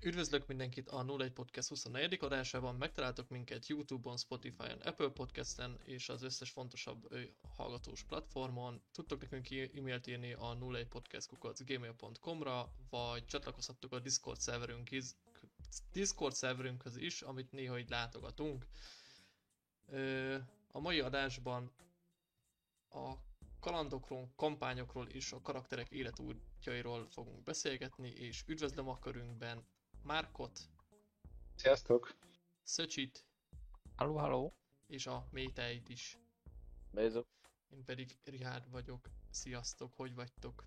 Üdvözlök mindenkit a 01 Podcast 24. adásában, megtaláltok minket Youtube-on, Spotify-on, Apple Podcast-en és az összes fontosabb hallgatós platformon. Tudtok nekünk e-mailt írni a 01podcastkukacgmail.com-ra, vagy csatlakozhattok a Discord szerverünkhöz, Discord szerverünkhöz is, amit néha így látogatunk. A mai adásban a kalandokról, kampányokról és a karakterek életútjairól fogunk beszélgetni, és üdvözlöm a körünkben Márkot. Sziasztok! Szöcsit. Halló, halló! És a Méteit is. Bézok. Én pedig Rihárd vagyok. Sziasztok, hogy vagytok?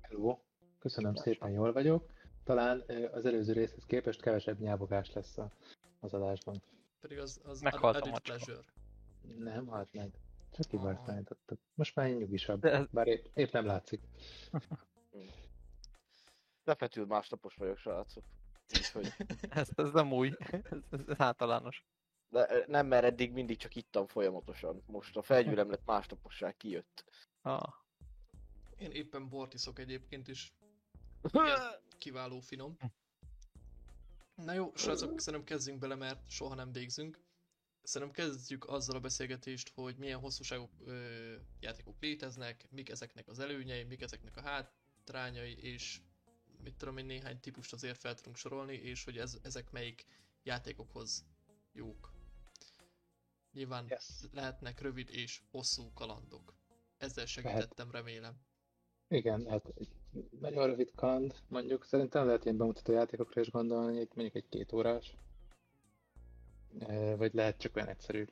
Hello! Köszönöm szépen, jól vagyok. Talán az előző részhez képest kevesebb nyávogás lesz az adásban. Pedig az, az Meghaltam a pleasure. Nem, hát meg. Csak kibartányítottak. Most már nyugisabb, De ez... bár épp, épp nem látszik. Lefetül másnapos vagyok, srácok. Úgyhogy... ez, ez nem új, ez, ez, ez általános. De nem, mert eddig mindig csak ittam folyamatosan. Most a felgyülemlet másnaposság kijött. Ah. Én éppen bort iszok egyébként is. kiváló finom. Na jó, srácok, szerintem kezdjünk bele, mert soha nem végzünk. Szerintem kezdjük azzal a beszélgetést, hogy milyen hosszúságú ö, játékok léteznek, mik ezeknek az előnyei, mik ezeknek a hátrányai, és mit tudom én, néhány típust azért fel tudunk sorolni, és hogy ez, ezek melyik játékokhoz jók. Nyilván yes. lehetnek rövid és hosszú kalandok. Ezzel segítettem, lehet. remélem. Igen, hát egy nagyon rövid kaland, mondjuk szerintem lehet ilyen bemutató játékokra is gondolni, itt mondjuk egy két órás. Vagy lehet csak olyan egyszerű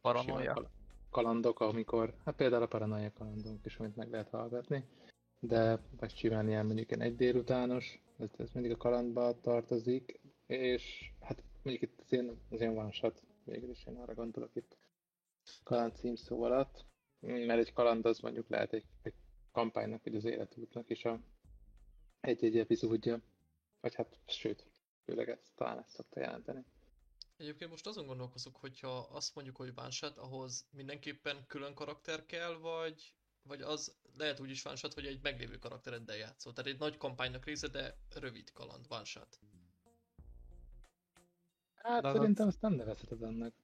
paranoia kalandok, amikor, hát például a paranoia kalandok is, amit meg lehet hallgatni de vagy csinálni ilyen mondjuk egy délutános, ez, ez mindig a kalandba tartozik, és hát mondjuk itt az ilyen, az ilyen one shot, végül is én arra gondolok itt kaland címszó alatt, mert egy kaland az mondjuk lehet egy, egy kampánynak, vagy az életútnak is a egy-egy epizódja, vagy hát sőt, főleg ezt, talán ezt szokta jelenteni. Egyébként most azon gondolkozok, hogyha azt mondjuk, hogy shot, ahhoz mindenképpen külön karakter kell, vagy vagy az lehet úgy is van shot, hogy egy meglévő karaktereddel játszol. Tehát egy nagy kampánynak része, de rövid kaland, one shot. Hát de szerintem azt nem nevezheted ennek.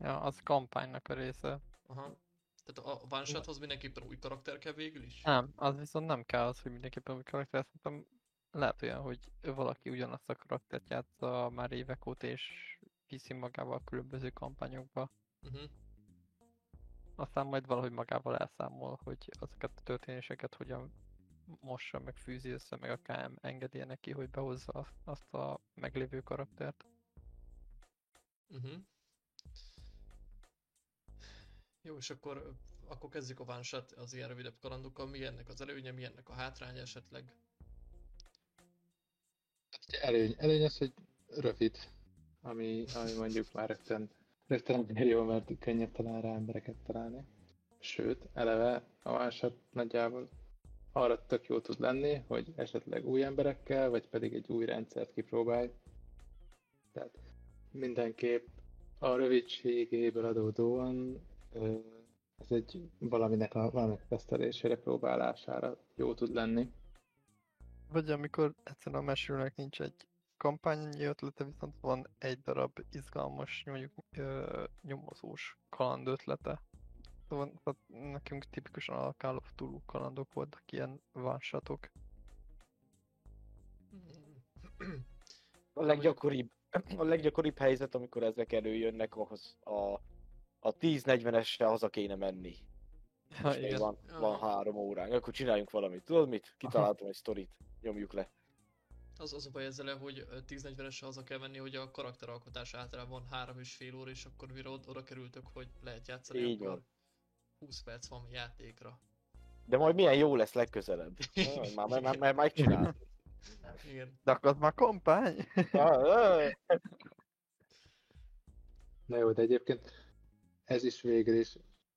Ja, az kampánynak a része. Aha. Tehát a one shothoz mindenképpen új karakter kell végül is? Nem, az viszont nem kell az, hogy mindenképpen új karakter. Szerintem lehet olyan, hogy valaki ugyanazt a karaktert játsza már évek óta, és viszi magával a különböző kampányokba. Uh-huh aztán majd valahogy magával elszámol, hogy azokat a történéseket hogyan mossa, meg fűzi össze, meg a KM engedje neki, hogy behozza azt a meglévő karaktert. Uh-huh. Jó, és akkor, akkor kezdjük a shot az ilyen rövidebb kalandokkal. Mi ennek az előnye, mi ennek a hátránya esetleg? Előny, előny az, hogy rövid, ami, ami mondjuk már rögtön Rögtön azért jó, mert könnyebb talán rá embereket találni. Sőt, eleve a másod nagyjából arra tök jó tud lenni, hogy esetleg új emberekkel, vagy pedig egy új rendszert kipróbálj. Tehát mindenképp a rövidségéből adódóan ez egy valaminek a valaminek tesztelésére, próbálására jó tud lenni. Vagy amikor egyszerűen a mesélőnek nincs egy kampányi ötlete, viszont van egy darab izgalmas, mondjuk ö, nyomozós kaland ötlete. Szóval tehát nekünk tipikusan a Call of Tulu kalandok voltak ilyen vánsatok. A leggyakoribb, a leggyakoribb helyzet, amikor ezek előjönnek, ahhoz a, a 10-40-esre haza kéne menni. Ha, igen. Van, van három óránk, akkor csináljunk valamit. Tudod mit? Kitaláltam egy sztorit, nyomjuk le. Az, az a baj ezzel, hogy 10-40-esre haza kell menni, hogy a karakteralkotás általában három és fél óra, és akkor mire oda, kerültök, hogy lehet játszani, Így akkor van. 20 perc van játékra. De majd milyen jó lesz legközelebb. már, már, már, már megcsinál. Igen. De akkor már kampány. Na jó, de egyébként ez is végül is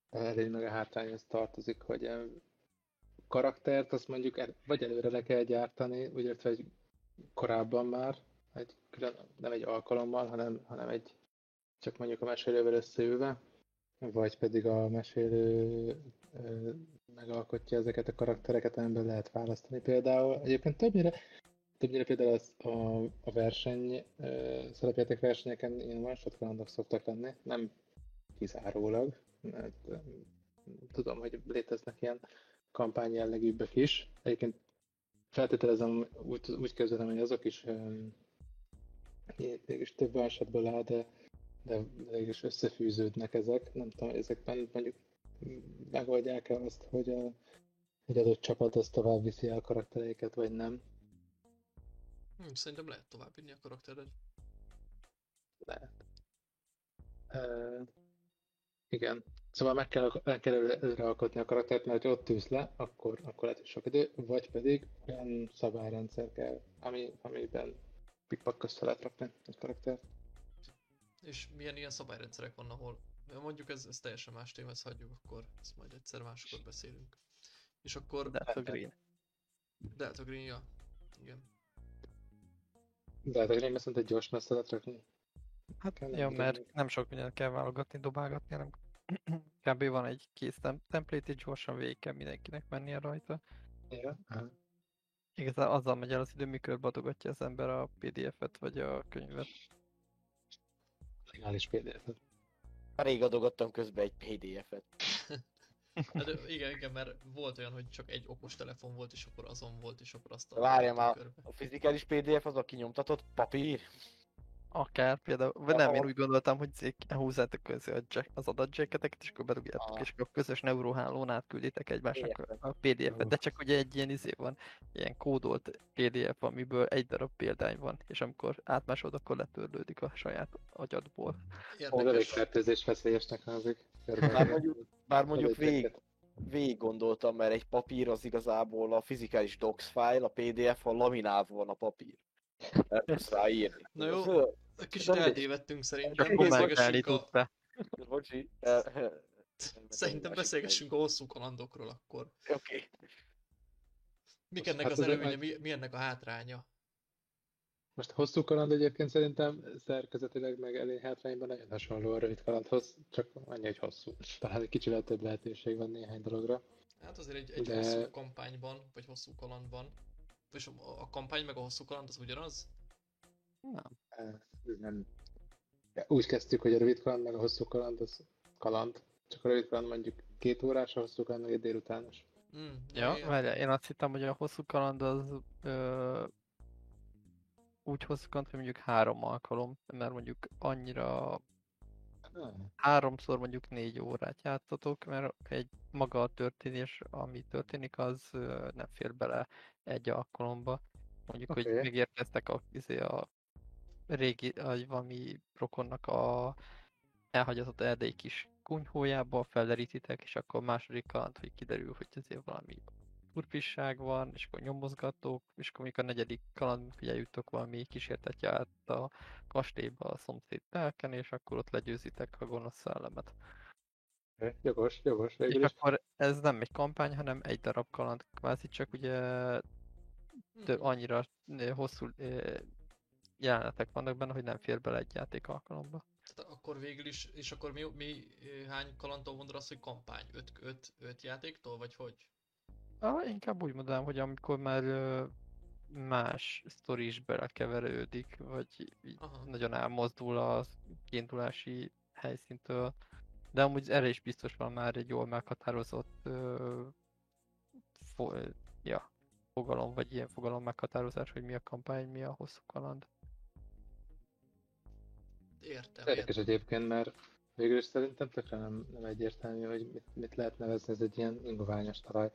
elég meg a hátrányhoz tartozik, hogy karaktert azt mondjuk el, vagy előre le kell gyártani, úgy értve, hogy korábban már, egy külön, nem egy alkalommal, hanem, hanem egy csak mondjuk a mesélővel összeülve, vagy pedig a mesélő megalkotja ezeket a karaktereket, amiben lehet választani például. Egyébként többnyire többnyire például az, a, a verseny, szerepjáték versenyeken ilyen one shot kalandok szoktak lenni, nem kizárólag, mert tudom, hogy léteznek ilyen kampány jellegűbbek is. Egyébként feltételezem, úgy, úgy képzelem, hogy azok is mégis több esetből áll, de, de mégis összefűződnek ezek. Nem tudom, ezekben mondjuk megoldják-e azt, hogy a, egy adott csapat az tovább viszi el karaktereiket, vagy nem. Hm, szerintem lehet tovább vinni a karaktered. Lehet. Uh, igen. Szóval meg kell, meg kell előrealkotni a karaktert, mert ha ott ülsz le, akkor, akkor lehet, hogy sok idő, vagy pedig olyan szabályrendszer kell, ami, amiben pikpak közt lehet rakni egy karaktert. És milyen ilyen szabályrendszerek van, ahol mondjuk ez, ez teljesen más téma, ezt hagyjuk, akkor ezt majd egyszer máskor beszélünk. És akkor... Delta Green. Delta Green, ja. Igen. Delta Green viszont egy gyors messze lehet rakni. Hát jó, mert nem sok mindent kell válogatni, dobálgatni, hanem kb. van egy kész template, és gyorsan végig kell mindenkinek mennie rajta. Ja. Igazán azzal megy el az idő, mikor adogatja az ember a PDF-et vagy a könyvet. Legális PDF-et. Rég adogattam közben egy PDF-et. hát, igen, igen, mert volt olyan, hogy csak egy okos telefon volt, és akkor azon volt, és akkor azt a... Várja már, a fizikális PDF az a kinyomtatott papír? Akár például, vagy nem, én úgy gondoltam, hogy húzzátok közé a jack, az adatjacketeket, és akkor bedugjátok, ah. és akkor közös neuróhálón átkülditek egymásnak a PDF-et, de csak ugye egy ilyen izé van, ilyen kódolt PDF, amiből egy darab példány van, és amikor átmásod, akkor letörlődik a saját agyadból. Érdekes. Elég fertőzés veszélyesnek hangzik. Bár mondjuk, bár mondjuk végig, végig gondoltam, mert egy papír az igazából a fizikális docs file, a PDF, a laminálva van a papír. Ezt ráírni. Na jó, Kicsit eltévedtünk szerintem. Csak beszélgessünk a... Bocsi. Szerintem beszélgessünk a hosszú kalandokról akkor. Oké. Okay. Mik ennek hát az előnye, mi, mi ennek a hátránya? Most hosszú kaland egyébként szerintem szerkezetileg meg elég hátrányban nagyon hasonló a rövid kalandhoz, csak annyi, hogy hosszú. Talán egy kicsivel több lehetőség van néhány dologra. Hát azért egy, egy De... hosszú kampányban, vagy hosszú kalandban, és a, a kampány meg a hosszú kaland az ugyanaz? Nem. Nem... Úgy kezdtük, hogy a rövid kaland meg a hosszú kaland az kaland. Csak a rövid kaland mondjuk két órás, a hosszú kaland meg egy délutános. Mm, ja, várjál, én azt hittem, hogy a hosszú kaland az ö, úgy hosszú kaland, hogy mondjuk három alkalom, mert mondjuk annyira hmm. háromszor mondjuk négy órát játszatok, mert egy maga a történés, ami történik, az ö, nem fér bele egy alkalomba. Mondjuk, okay. hogy megérkeztek a, izé, a régi, vagy valami rokonnak a elhagyatott erdei kis kunyhójába felderítitek, és akkor második kaland, hogy kiderül, hogy azért valami turpisság van, és akkor nyomozgatók, és akkor a negyedik kaland, hogy eljutok valami kísértetje át a kastélyba a szomszéd telken, és akkor ott legyőzitek a gonosz szellemet. Jogos, jogos. És is. akkor ez nem egy kampány, hanem egy darab kaland, kvázi csak ugye több, hmm. annyira hosszú jelenetek vannak benne, hogy nem fér bele egy játék alkalomba. Tehát akkor végül is, és akkor mi, mi hány kalandtól mondod azt, hogy kampány? 5 játéktól, vagy hogy? Ah, inkább úgy mondanám, hogy amikor már más sztori is belekeverődik, vagy Aha. nagyon elmozdul a kiindulási helyszíntől, de amúgy erre is biztos van már egy jól meghatározott uh, fo- ja, fogalom, vagy ilyen fogalom meghatározás, hogy mi a kampány, mi a hosszú kaland. Értem. Érdekes egyébként, mert végül is szerintem tökre nem, nem egyértelmű, hogy mit, mit lehet nevezni, ez egy ilyen ingoványos talaj.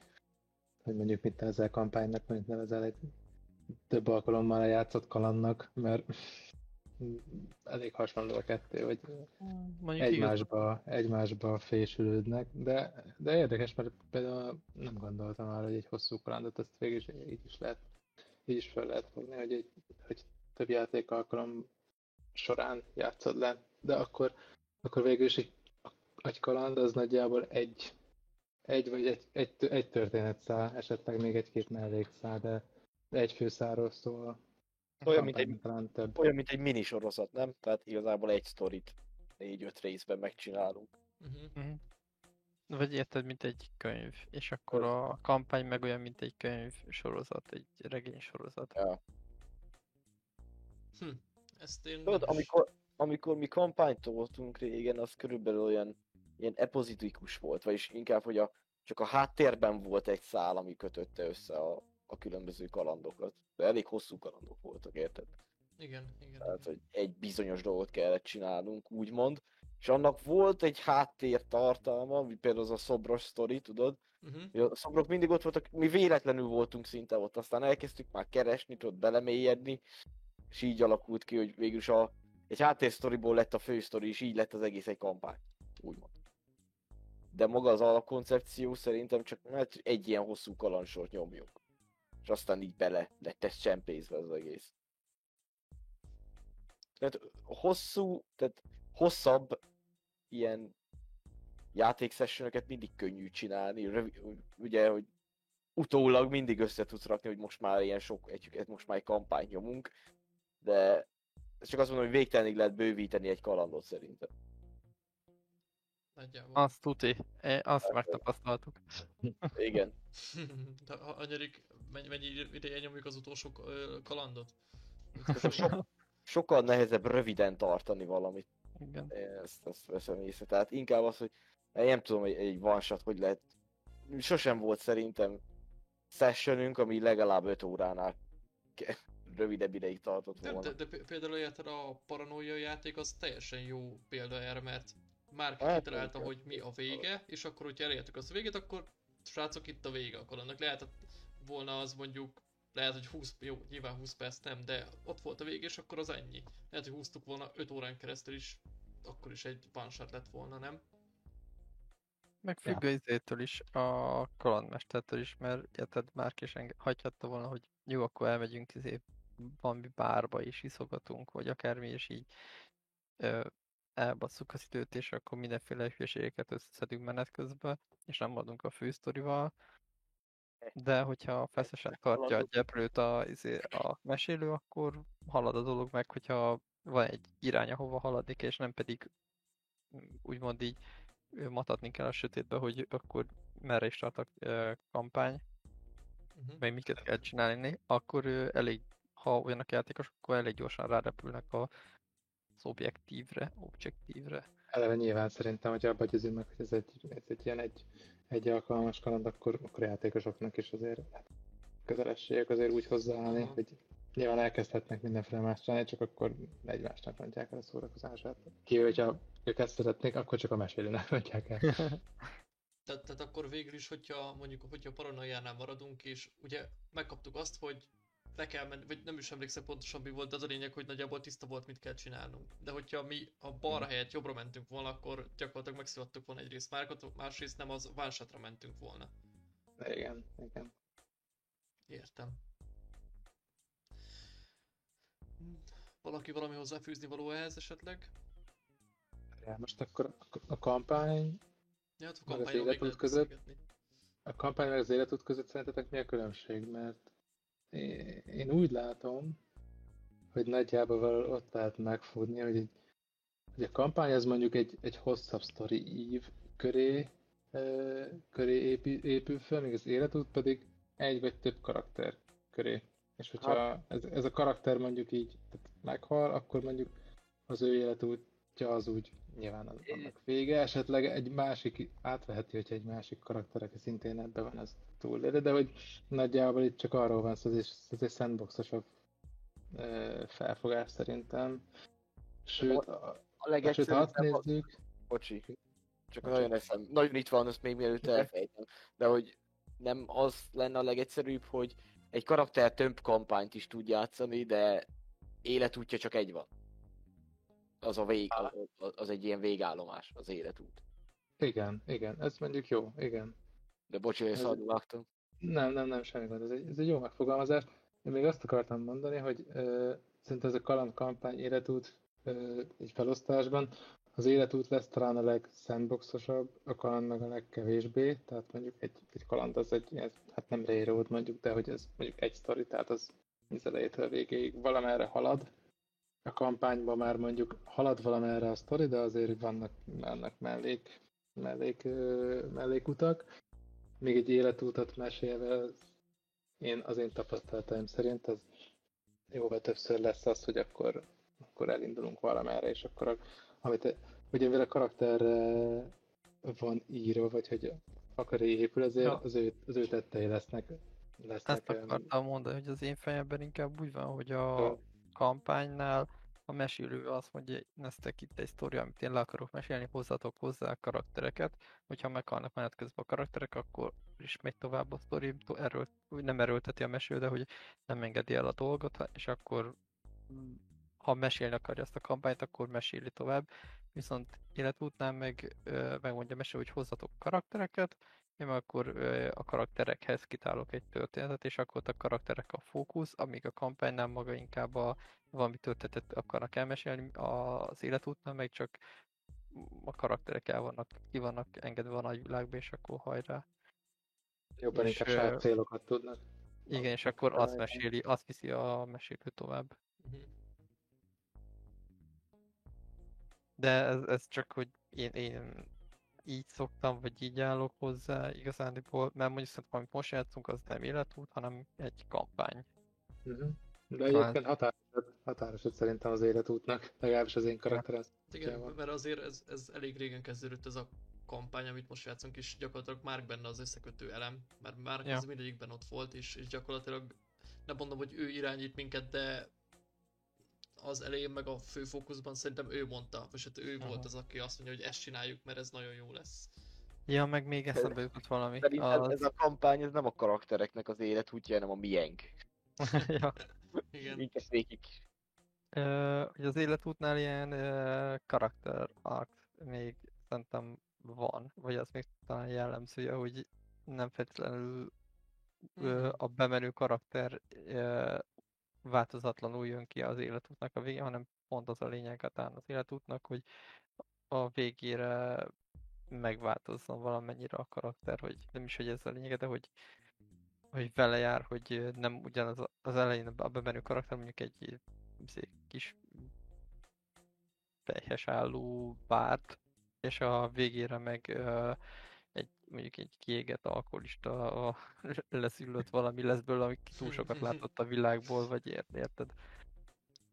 Hogy mondjuk mit nevezel kampánynak, mit nevezel egy több alkalommal játszott kalannak, mert elég hasonló a kettő, hogy Mondjuk egymásba, egymásba fésülődnek, de, de érdekes, mert például nem gondoltam már, hogy egy hosszú kalandot, ezt végül is így is lehet, így is fel lehet fogni, hogy, egy, hogy több játék alkalom során játszod le, de akkor, akkor végül is egy, egy kaland az nagyjából egy, egy vagy egy, egy, egy történetszál, esetleg még egy-két mellékszál, de, de egy főszáról szól. Olyan mint, egy, több. olyan, mint egy mini sorozat, nem? Tehát igazából egy sztorit négy-öt részben megcsinálunk. Uh-huh. Uh-huh. Vagy érted, mint egy könyv, és akkor a kampány meg olyan, mint egy könyv sorozat, egy regény sorozat. Ja. Hm, ezt én Tudod, amikor, amikor mi kampányt toltunk régen, az körülbelül olyan ilyen epozitikus volt, vagyis inkább, hogy a, csak a háttérben volt egy szál, ami kötötte össze a, a különböző kalandokat. De elég hosszú kalandok voltak, érted? Igen, igen. Tehát, hogy egy bizonyos dolgot kellett csinálnunk, úgymond. És annak volt egy háttér tartalma, például az a szobros sztori, tudod? Uh-huh. A szobrok mindig ott voltak, mi véletlenül voltunk szinte ott, aztán elkezdtük már keresni, tudod, belemélyedni, és így alakult ki, hogy végül a, egy háttérsztoriból lett a fősztori, és így lett az egész egy kampány, úgymond. De maga az alapkoncepció szerintem csak mert egy ilyen hosszú kalandsort nyomjuk. És aztán így bele lett ez csempészve az egész. Tehát hosszú, tehát hosszabb ilyen játékszessionöket mindig könnyű csinálni, Rövi, ugye, hogy utólag mindig össze tudsz rakni, hogy most már ilyen sok, egy, most már egy kampány nyomunk, de csak azt mondom, hogy végtelenig lehet bővíteni egy kalandot szerintem. Nagyjából. Azt tuti, azt hát, megtapasztaltuk. Igen. De anyarik, mennyi, mennyi ideje nyomjuk az utolsó kalandot? So, sokkal nehezebb röviden tartani valamit. Igen. Ezt, ezt veszem észre. Tehát inkább az, hogy én nem tudom, hogy egy one shot hogy lehet. Sosem volt szerintem sessionünk, ami legalább 5 óránál rövidebb ideig tartott volna. De, de, de például érted a paranoia játék az teljesen jó példa erre, mert már hát, kitalálta, hogy mi a vége, és akkor, hogyha elértük azt a végét, akkor srácok, itt a vége, akkor annak lehet volna az mondjuk, lehet, hogy 20, jó, nyilván 20 perc nem, de ott volt a vége, és akkor az ennyi. Lehet, hogy húztuk volna 5 órán keresztül is, akkor is egy one lett volna, nem? Meg függ ja. izétől is, a kalandmestertől is, mert érted, már is hagyhatta volna, hogy jó, akkor elmegyünk izé valami bárba is iszogatunk, vagy akármi, és így ö, elbasszuk az időt, és akkor mindenféle hülyeségeket összeszedünk menet közben, és nem adunk a fősztorival. De hogyha feszesen tartja a gyeplőt a, izé, a mesélő, akkor halad a dolog meg, hogyha van egy irány, ahova haladik, és nem pedig úgymond így matatni kell a sötétbe, hogy akkor merre is tart a kampány, uh-huh. meg miket kell csinálni, akkor elég, ha olyanok játékosok, akkor elég gyorsan rárepülnek a, az objektívre, objektívre. Eleve nyilván szerintem, hogy abba győzünk meg, hogy ez egy, ez egy ilyen egy, egy alkalmas kaland, akkor, akkor játékosoknak is azért hát, közelességek azért úgy hozzáállni, uh-huh. hogy nyilván elkezdhetnek mindenféle más csinálni, csak akkor egymásnak rontják el a szórakozását. Kivéve, hogyha ők ezt szeretnék, akkor csak a mesélőnek rontják el. tehát, tehát akkor végül is, hogyha mondjuk, hogyha paranoiánál maradunk, és ugye megkaptuk azt, hogy le kell menni, vagy nem is emlékszem pontosan mi volt, de az a lényeg, hogy nagyjából tiszta volt, mit kell csinálnunk. De hogyha mi a balra hmm. helyett jobbra mentünk volna, akkor gyakorlatilag megszivattuk volna egyrészt Márkot, másrészt nem az válsatra mentünk volna. Igen, igen. Értem. Valaki valami hozzáfűzni való ehhez esetleg? Ja, most akkor a kampány, ja, hát a meg az életút között, a kampány meg az életút között szerintetek mi a különbség? Mert én úgy látom, hogy nagyjából ott lehet megfogni, hogy, egy, hogy a kampány az mondjuk egy, egy hosszabb sztori ív köré, köré épül, épül fel, még az életút pedig egy vagy több karakter köré. És hogyha hát. ez, ez a karakter mondjuk így meghal, akkor mondjuk az ő életútja az úgy nyilván az, annak vége, esetleg egy másik átveheti, hogyha egy másik karakter, aki szintén ebben van, az túl. De, de hogy nagyjából itt csak arról van szó, ez, ez egy sandboxosabb felfogás szerintem. Sőt, a, a sőt, ha azt nézzük... Bocsi, csak Bocsi. nagyon eszem, nagyon itt van, azt még mielőtt elfejtem, de hogy nem az lenne a legegyszerűbb, hogy egy karakter több kampányt is tud játszani, de életútja csak egy van. Az a vég, az, az egy ilyen végállomás, az életút. Igen, igen, ez mondjuk jó, igen. De bocs, hogy vágtam. Nem, nem, nem, semmi gond, ez egy, ez egy jó megfogalmazás. Én még azt akartam mondani, hogy uh, szerintem ez a kaland kampány életút uh, egy felosztásban, az életút lesz talán a legszandboxosabb, a kaland meg a legkevésbé, tehát mondjuk egy, egy kaland az egy, ez, hát nem railroad mondjuk, de hogy ez mondjuk egy sztori, tehát az az elejétől végéig valamerre halad. A kampányban már mondjuk halad valamerre a sztori, de azért vannak, vannak mellék, mellék, mellékutak. Még egy életútat mesélve, én az én tapasztalataim szerint az jóval többször lesz az, hogy akkor, akkor elindulunk valamerre, és akkor a, amit ugye mivel a karakter van írva, vagy hogy akar épül, azért ja. az, ő, az ő tettei lesznek. lesznek Ezt akartam mondani, hogy az én fejemben inkább úgy van, hogy a ja. Kampánynál a mesélő azt mondja, neztek itt egy sztori, amit én le akarok mesélni, hozzatok hozzá a karaktereket, hogyha meghalnak menet közben a karakterek, akkor is megy tovább a sztori, erről, nem erőlteti a mesélő, de hogy nem engedi el a dolgot, és akkor mm, ha mesélni akarja ezt a kampányt, akkor meséli tovább, viszont életútnál meg megmondja mesélő, hogy hozzatok karaktereket, én akkor a karakterekhez kitálok egy történetet, és akkor a karakterek a fókusz, amíg a kampánynál maga inkább a valami történetet akarnak elmesélni, az életútnál meg csak a karakterek el vannak, ki vannak engedve a nagy világba, és akkor hajrá. Jobban és, inkább saját célokat tudnak. Igen, és akkor azt meséli, azt viszi a mesélő tovább. Mhm. De ez, ez csak, hogy én, én így szoktam, vagy így állok hozzá igazándiból, mert mondjuk szerintem, amit most játszunk, az nem életút, hanem egy kampány. Uh-huh. De egyébként határosod, határosod szerintem az életútnak, legalábbis az én karakterem. Igen, mert azért ez, ez elég régen kezdődött ez a kampány, amit most játszunk, és gyakorlatilag már benne az összekötő elem, mert már ja. ez mindegyikben ott volt, és, és gyakorlatilag nem mondom, hogy ő irányít minket, de az elején meg a főfókuszban szerintem ő mondta, vagy hát ő Aha. volt az, aki azt mondja, hogy ezt csináljuk, mert ez nagyon jó lesz. Ja, meg még eszembe jutott valami. Szerintem az... ez a kampány, ez nem a karaktereknek az útja, hanem a miénk. ja. Igen. Minket végig. Uh, hogy az életútnál ilyen uh, karakter arc még szerintem van, vagy az még talán jellemzője, hogy nem feltétlenül uh, a bemenő karakter uh, változatlanul jön ki az életútnak a végén, hanem pont az a lényeg talán az életútnak, hogy a végére megváltozzon valamennyire a karakter, hogy nem is, hogy ez a lényege, de hogy, hogy vele jár, hogy nem ugyanaz az elején a bemenő karakter, mondjuk egy, egy kis fejhes álló bárt, és a végére meg uh, egy, mondjuk egy kiégett alkoholista a, leszülött valami lesz belőle, ami túl sokat látott a világból, vagy érted?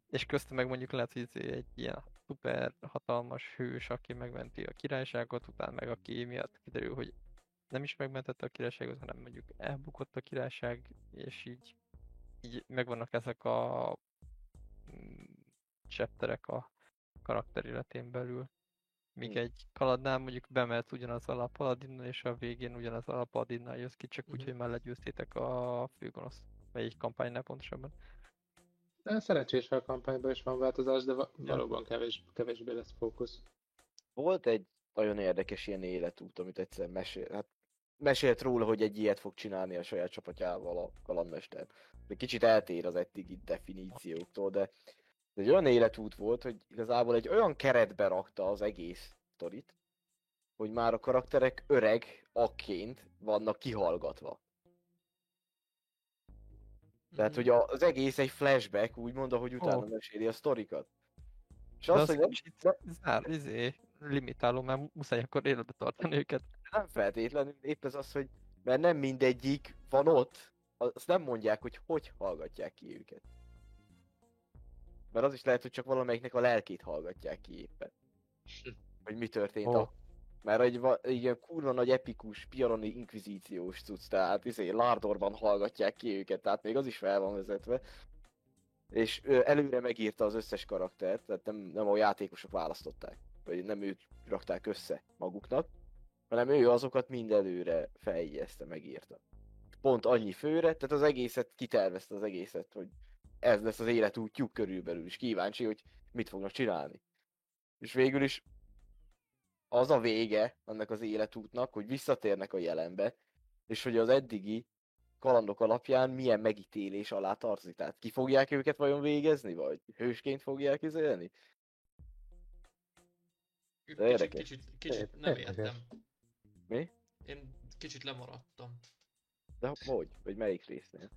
És köztem meg mondjuk lehet, hogy izé egy ilyen szuper hatalmas hős, aki megmenti a királyságot, utána meg aki miatt kiderül, hogy nem is megmentette a királyságot, hanem mondjuk elbukott a királyság, és így, így megvannak ezek a mm, chapterek a karakter életén belül. Míg hm. egy kaladnál mondjuk bemehet ugyanaz a paladinnal, és a végén ugyanaz a paladinnal jössz ki, csak úgy, hogy már legyőztétek a főgonosz. Vagy egy kampánynál pontosabban. De szerencsés, a kampányban is van változás, de va- ja. valóban kevés, kevésbé lesz fókusz. Volt egy nagyon érdekes ilyen életút, amit egyszer mesél, hát mesélt róla, hogy egy ilyet fog csinálni a saját csapatjával a kalandmester. De kicsit eltér az eddigi definícióktól, de ez egy olyan életút volt, hogy igazából egy olyan keretbe rakta az egész sztorit, hogy már a karakterek öreg akként vannak kihallgatva. Tehát, hogy az egész egy flashback, úgymond, ahogy utána oh. meséli a sztorikat. És azt, hogy nem... Zár, izé, limitáló, mert muszáj akkor életbe tartani őket. Nem feltétlenül, épp ez az, hogy mert nem mindegyik van ott, azt nem mondják, hogy hogy hallgatják ki őket. Mert az is lehet, hogy csak valamelyiknek a lelkét hallgatják ki éppen. Hogy mi történt oh. a... Mert egy, egy ilyen kurva nagy epikus, piaroni inkvizíciós cucc, tehát izé, Lardorban hallgatják ki őket, tehát még az is fel van vezetve. És ő előre megírta az összes karaktert, tehát nem, nem a játékosok választották, vagy nem ők rakták össze maguknak, hanem ő azokat mind előre feljegyezte, megírta. Pont annyi főre, tehát az egészet kitervezte az egészet, hogy ez lesz az életútjuk körülbelül, is kíváncsi, hogy mit fognak csinálni. És végül is az a vége annak az életútnak, hogy visszatérnek a jelenbe, és hogy az eddigi kalandok alapján milyen megítélés alá tartozik. Tehát ki fogják őket vajon végezni, vagy hősként fogják izélni? Kicsit, kicsit, kicsit nem értem. Mi? Én kicsit lemaradtam. De hogy? Vagy melyik résznél?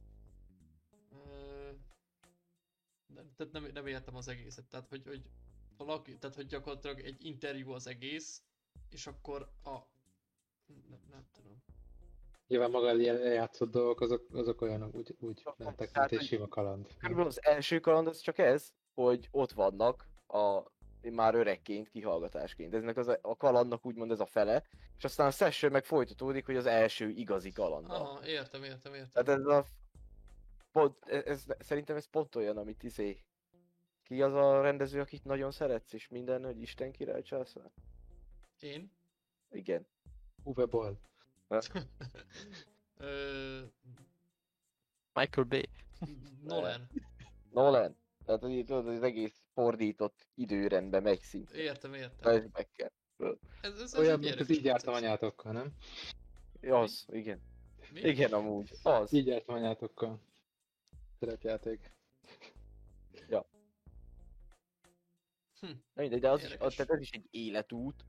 Tehát nem, nem értem az egészet, tehát hogy, hogy valaki, tehát hogy gyakorlatilag egy interjú az egész, és akkor a... Nem, nem tudom. Nyilván maga játszott dolgok, azok, azok olyanok, úgy, úgy mentek, mint egy sima kaland. Körülbelül az első kaland az csak ez, hogy ott vannak a már öregként, kihallgatásként. Eznek az a kalandnak úgymond ez a fele, és aztán a session meg folytatódik, hogy az első igazi kaland. Aha, értem, értem, értem. Tehát ez a... Pont, ez, ez, szerintem ez pont olyan, amit izé... Ki az a rendező, akit nagyon szeretsz, és minden, hogy Isten király császár? Én? Igen. Uwe Boll. Michael Bay. Nolan. Nolan. Tehát hogy tudod, az egész fordított időrendbe megy szinte. Értem, értem. Flashback-kel. Ez, ez, ez Olyan, mint az így jártam anyátokkal, nem? Az, igen. Mi? Igen, amúgy. Az. Így jártam anyátokkal. Szerepjáték. Ja. Hm. Mindegy, de az is, az, tehát ez is egy életút,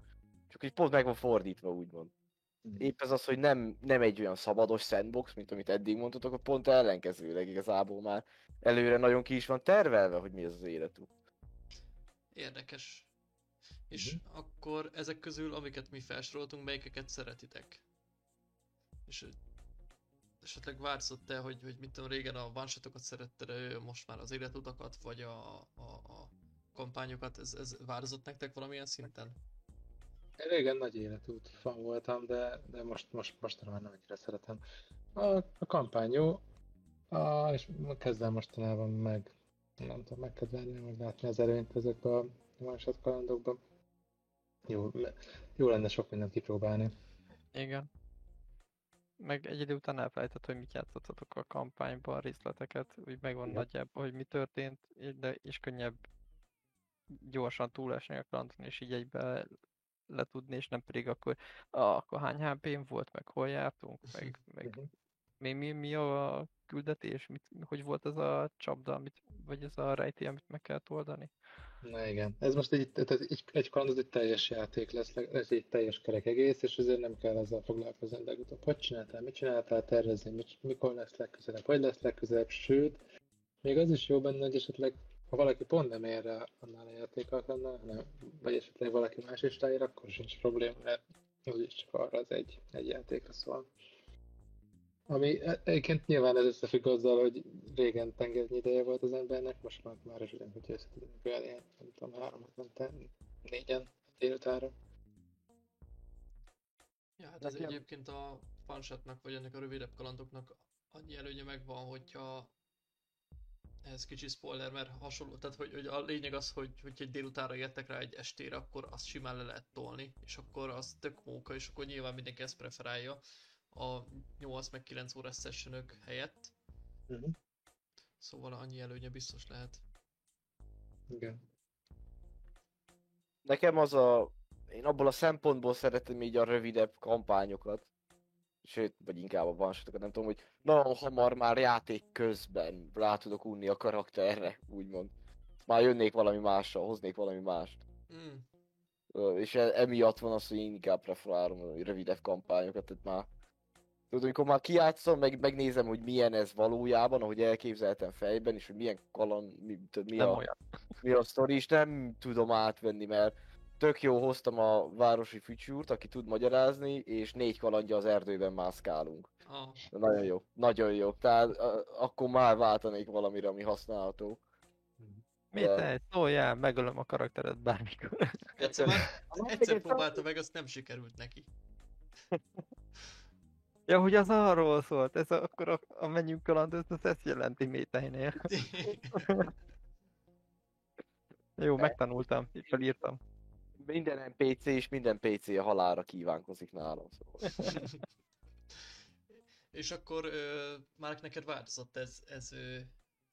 csak hogy pont meg van fordítva, úgymond. Mm. Épp ez az, hogy nem, nem egy olyan szabados sandbox, mint amit eddig mondtatok, pont ellenkezőleg igazából már előre nagyon ki is van tervelve, hogy mi az az életük. Érdekes. És mm-hmm. akkor ezek közül, amiket mi felsoroltunk, melyikeket szeretitek? És esetleg változott-e, hogy, hogy mit tudom, régen a one szeretted most már az életutakat, vagy a, a, a kampányokat, ez, ez változott nektek valamilyen szinten? Régen nagy életút fan voltam, de, de most, most, most már nem annyira szeretem. A, a kampány jó, a, és kezdem mostanában meg, nem tudom, megkedvelni, meg látni az erőnyt ezekbe a one kalandokban. Jó, jó lenne sok mindent kipróbálni. Igen. Meg egy idő után elfelejtett, hogy mit játszottatok a kampányban, a részleteket, úgy megvan Igen. nagyjából, hogy mi történt, de és könnyebb gyorsan túlesni a kalandon, és így egybe letudni, és nem pedig akkor, ah, akkor hány hp volt, meg hol jártunk, meg, meg mi, mi, mi a küldetés, mit, hogy volt ez a csapda, amit, vagy ez a rejtély, amit meg kellett oldani? Na igen, ez most egy, egy, egy kaland, egy teljes játék lesz, ez egy teljes kerek egész, és azért nem kell ezzel foglalkozni legutóbb. Hogy csináltál, mit csináltál, tervezni, mit, mikor lesz legközelebb, hogy lesz legközelebb, sőt, még az is jó benne, hogy esetleg ha valaki pont nem ér rá annál a játékoknál, hanem, vagy esetleg valaki más is ráér, akkor sincs probléma, mert úgyis csak arra az egy, egy játékra szól. Ami e, egyébként nyilván ez összefügg azzal, hogy régen tengernyi ideje volt az embernek, most már már is ugyan, hogy össze tudunk olyan ilyen, nem tudom, három hetente, négyen délutára. Ja, hát ez egyébként a fanshotnak, vagy ennek a rövidebb kalandoknak annyi előnye megvan, hogyha ez kicsi spoiler, mert hasonló, tehát hogy, hogy a lényeg az, hogy, hogy egy délutára értek rá egy estére, akkor azt simán le lehet tolni, és akkor az tök móka, és akkor nyilván mindenki ezt preferálja a 8 meg 9 órás sessionök helyett. Uh-huh. Szóval annyi előnye biztos lehet. Igen. Nekem az a... Én abból a szempontból szeretem így a rövidebb kampányokat, sőt, vagy inkább a one nem tudom, hogy nagyon hamar már játék közben rá tudok unni a karakterre, úgymond. Már jönnék valami mással, hoznék valami mást. Mm. És e- emiatt van az, hogy én inkább preferálom a rövidebb kampányokat, tehát már Tudod, amikor már kijátszom, meg, megnézem, hogy milyen ez valójában, ahogy elképzeltem fejben, és hogy milyen kalan, mi, tudod, mi, a, mi a sztori, és nem tudom átvenni, mert tök jó hoztam a városi fücsúrt, aki tud magyarázni, és négy kalandja az erdőben mászkálunk. Oh. Nagyon jó, nagyon jó. Tehát a, akkor már váltanék valamire, ami használható. Mit De... te? Szóljál, megölöm a karaktered bármikor. Egyszer, egyszer próbálta meg, azt nem sikerült neki. Ja, hogy az arról szólt, ez a, akkor a, a menjünk kaland, ez az ezt jelenti méteinél. Jó, megtanultam, felírtam minden NPC és minden PC a halálra kívánkozik nálam. Szóval. és akkor ö, már neked változott ez, ez ö,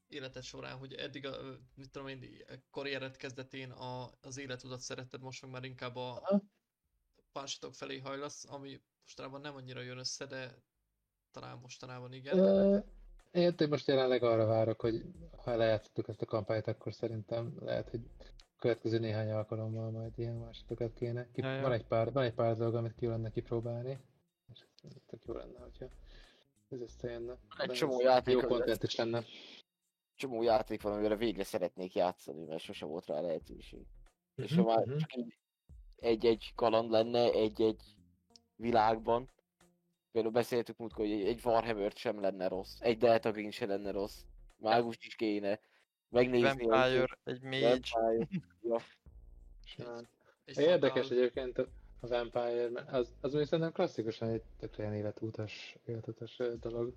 életed során, hogy eddig a, mit tudom én, karriered kezdetén a, az életudat szeretted, most meg már inkább a pársitok felé hajlasz, ami mostanában nem annyira jön össze, de talán mostanában igen. Én most jelenleg arra várok, hogy ha lejátszottuk ezt a kampányt, akkor szerintem lehet, hogy következő néhány alkalommal majd ilyen másodokat kéne. Ki, ja, van, egy pár, van egy pár dolog, amit ki lenne kipróbálni, és tök jó lenne, hogyha ez összejönne. Egy csomó játék. Jó kontent is lenne. Csomó játék van, amire végre szeretnék játszani, mert sose volt rá lehetőség. Uh-huh, és ha már uh-huh. csak egy-egy kaland lenne, egy-egy világban, például beszéltük múltkor, hogy egy Warhammer sem lenne rossz, egy Delta Green sem lenne rossz, mágus is kéne, megnézni. Vampire, egy mage. ja. Érdekes egyébként a Vampire, mert az, az még szerintem klasszikusan egy tök ilyen életutas, életutas dolog.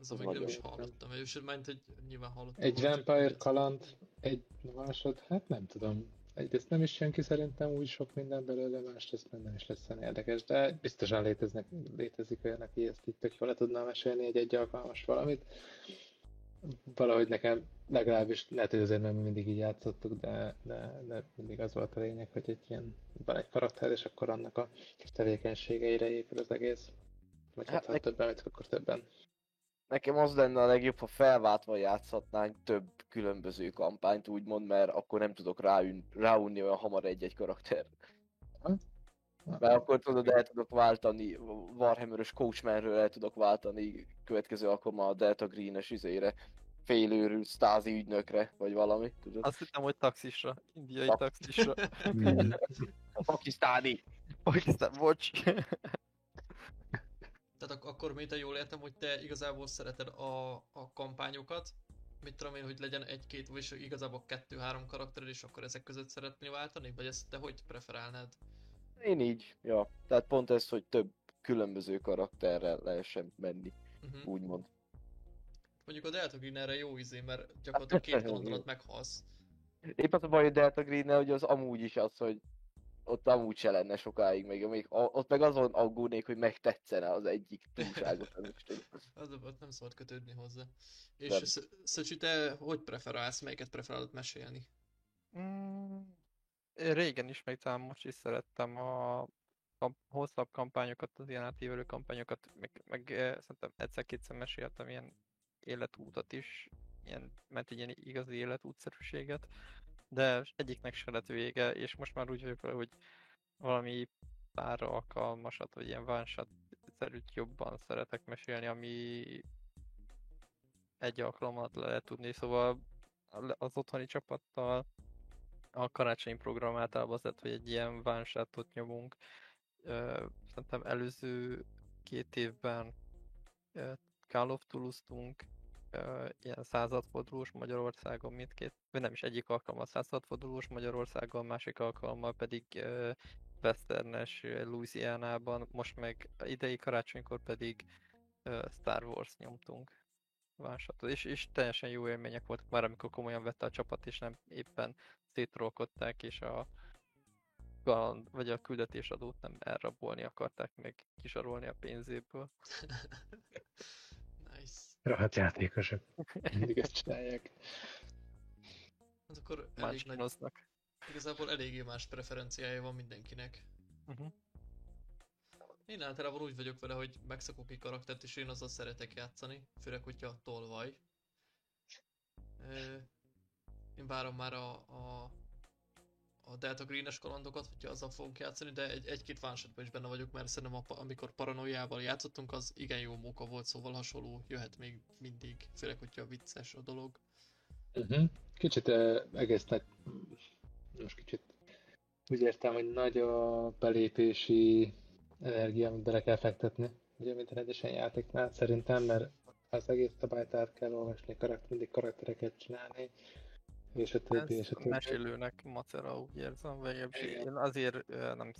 Az, még nem is hallottam, és majd hogy nyilván hallottam. Egy Vampire kaland, egy másod, hát nem tudom. Egyrészt nem is jön ki szerintem úgy sok minden belőle, másrészt nem is lesz olyan érdekes, de biztosan léteznek, létezik olyan, aki ezt így tök jól le tudna mesélni egy egy alkalmas valamit valahogy nekem legalábbis lehet, hogy azért nem mindig így játszottuk, de, de, de mindig az volt a lényeg, hogy egy ilyen, van egy karakter, és akkor annak a tevékenységeire épül az egész. Vagy hát, hát ha többen vagy, akkor többen. Nekem az lenne a legjobb, ha felváltva játszhatnánk több különböző kampányt, úgymond, mert akkor nem tudok ráün, ráunni olyan hamar egy-egy karakter. Mert akkor tudod, el tudok váltani, Warhammer-ös Coachmanről el tudok váltani következő alkalommal a Delta Green-es izére, félőrült stázi ügynökre, vagy valami, tudod? Azt hittem, hogy taxisra, indiai Ta- taxisra. a pakisztáni. Pakisztán, bocs. Tehát ak- akkor még jól értem, hogy te igazából szereted a, a kampányokat, mit tudom én, hogy legyen egy-két, vagy igazából kettő-három karaktered, és akkor ezek között szeretnél váltani? Vagy ezt te hogy preferálnád? Én így, ja. Tehát pont ez, hogy több különböző karakterrel lehessen menni, uh-huh. úgymond. Mondjuk a Delta Green erre jó izé, mert gyakorlatilag két kalandon meghalsz. Épp az a baj a Delta green hogy az amúgy is az, hogy ott amúgy se lenne sokáig, még, még ott meg azon aggódnék, hogy megtetszene az egyik túlságot. az ott nem szabad kötődni hozzá. És Szöcsi, te hogy preferálsz, melyiket preferálod mesélni? Mm, régen is, meg talán most is szerettem a hosszabb kampányokat, az ilyen átívelő kampányokat, meg, meg eh, szerintem egyszer-kétszer meséltem ilyen életútat is, ilyen, mert egy ilyen igazi életútszerűséget, de egyiknek se lett vége, és most már úgy vagyok hogy valami pár alkalmasat, vagy ilyen vánsat szerűt jobban szeretek mesélni, ami egy alkalmat le lehet tudni, szóval az otthoni csapattal a karácsonyi program általában az lett, hogy egy ilyen vánssátot nyomunk. Szerintem előző két évben Call of Toulouse-tunk, ilyen századfordulós Magyarországon mindkét, vagy nem is egyik alkalommal századfordulós Magyarországon, másik alkalommal pedig westernes Louisianában, most meg idei karácsonykor pedig Star Wars nyomtunk vásárlott, és, és teljesen jó élmények voltak már, amikor komolyan vette a csapat, és nem éppen szétrolkodták, és a vagy a adót nem elrabolni akarták, meg kisarolni a pénzéből. Rahat játékosok. Mindig ezt csinálják. Hát akkor elég nagy... Igazából eléggé más preferenciája van mindenkinek. Uh-huh. Én általában úgy vagyok vele, hogy megszakok egy karaktert, és én azzal szeretek játszani, főleg, hogyha tolvaj. Én várom már a, a, a Delta Green-es kalandokat, hogyha azzal fogunk játszani, de egy, egy-két one is benne vagyok, mert szerintem a, amikor paranoiával játszottunk, az igen jó móka volt, szóval hasonló jöhet még mindig, főleg, hogyha vicces a dolog. Uh-huh. Kicsit uh, egész nagy, most kicsit úgy értem, hogy nagy a belépési energia, amit bele kell fektetni, ugye, mint rendesen játéknál szerintem, mert az egész szabálytár kell olvasni, karakter, mindig karaktereket csinálni, és a többi, és a többi. mesélőnek macera, úgy érzem, vagy én azért nem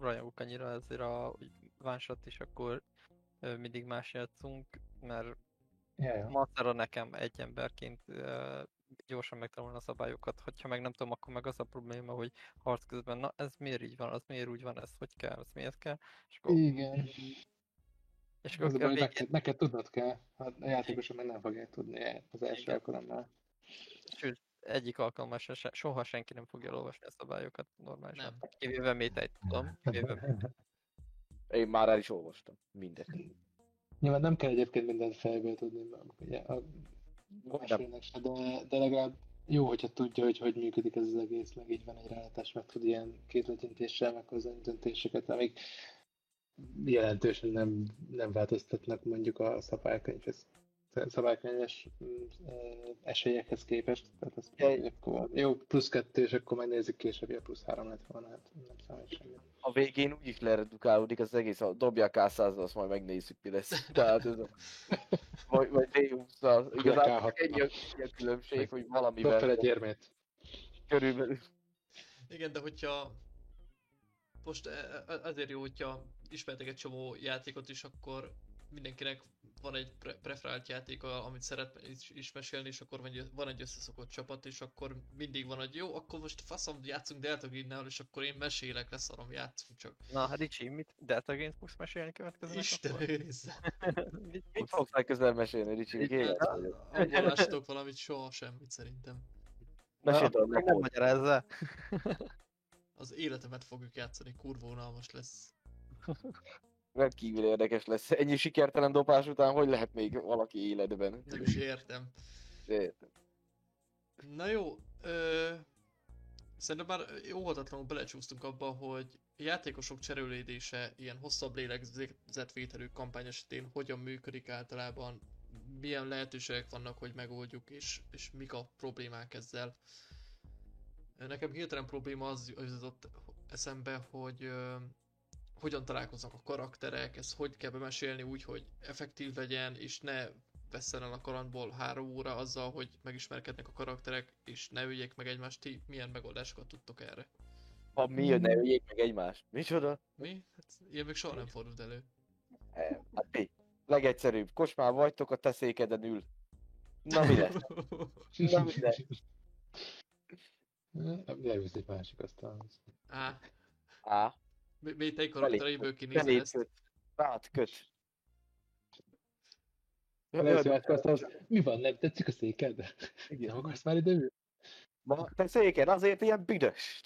rajongok annyira ezért a vánsat is, akkor mindig más játszunk, mert ja, ja. macera nekem egy emberként gyorsan megtanulni a szabályokat, hogyha meg nem tudom, akkor meg az a probléma, hogy harc közben, na ez miért így van, az miért úgy van, ez hogy kell, ez miért kell, és akkor... Igen. És akkor az végén... neked, neked tudnod kell, hát a játékosok meg nem fogják tudni az első alkalommal. Sőt, egyik alkalommal se, soha senki nem fogja olvasni a szabályokat normálisan. Nem. Kivéve méteit tudom. Kivéve Én már el is olvastam mindent. Nyilván nem kell egyébként mindent fejből tudni, mert ugye a másfélnek se, de, de legalább jó, hogyha tudja, hogy hogy működik ez az egész, meg így van egy rálátás, meg tud ilyen kétlegyintéssel meghozni döntéseket, amik jelentősen nem, nem változtatnak mondjuk a szabálykönyvhez szabálykönyves mm, esélyekhez képest. Tehát ez ja. akkor jó, plusz kettő, és akkor megnézzük később, a plusz három lett volna, hát nem számít semmi. A végén úgy is leredukálódik az egész, ha dobják a 100 azt majd megnézzük, mi lesz. Tehát ez a... vagy, vagy D20-szal. Igazából egy a különbség, hogy valamivel... Dob fel egy érmét. Körülbelül. Igen, de hogyha most e, e, azért jó, hogyha ismertek egy csomó játékot is, akkor mindenkinek van egy pre- preferált játék, amit szeret is, is mesélni, és akkor van egy összeszokott csapat, és akkor mindig van, hogy jó, akkor most faszom, játszunk Delta Green-nel, és akkor én mesélek, leszarom, játszunk csak. Na, hát Ricsi, mit Delta Green fogsz mesélni következő Isten őrizze. mit fogsz legközelebb mesélni, Ricsi? Elmondástok valamit, soha semmit szerintem. Meséld meg nem magyarázza. Az életemet fogjuk játszani, kurva unalmas lesz rendkívül érdekes lesz. Ennyi sikertelen dobás után hogy lehet még valaki életben? Nem is értem. Értem. Na jó, ö, szerintem már óhatatlanul belecsúsztunk abba, hogy játékosok cserélődése ilyen hosszabb lélegzetvételű kampány esetén hogyan működik általában, milyen lehetőségek vannak, hogy megoldjuk, és, és mik a problémák ezzel. Nekem hirtelen probléma az jutott eszembe, hogy hogyan találkoznak a karakterek, ezt hogy kell bemesélni úgy, hogy effektív legyen, és ne vesszen el a kalandból három óra azzal, hogy megismerkednek a karakterek, és ne üljék meg egymást, ti milyen megoldásokat tudtok erre? Ha mi, hogy ne üljék meg egymást? Micsoda? Mi? Hát ilyen még soha nem fordult elő. Hát mi? Legegyszerűbb, kocsmár vagytok, a te székeden ül. Na mi lesz? Na mi lesz? Leülsz egy másik asztalhoz. Á. Á. Mi te karaktereiből kinézel ezt? Köt. Rád köt. Mi van, nem tetszik a széked? Igen. Nem akarsz már ide? Ma te széked azért ilyen büdös.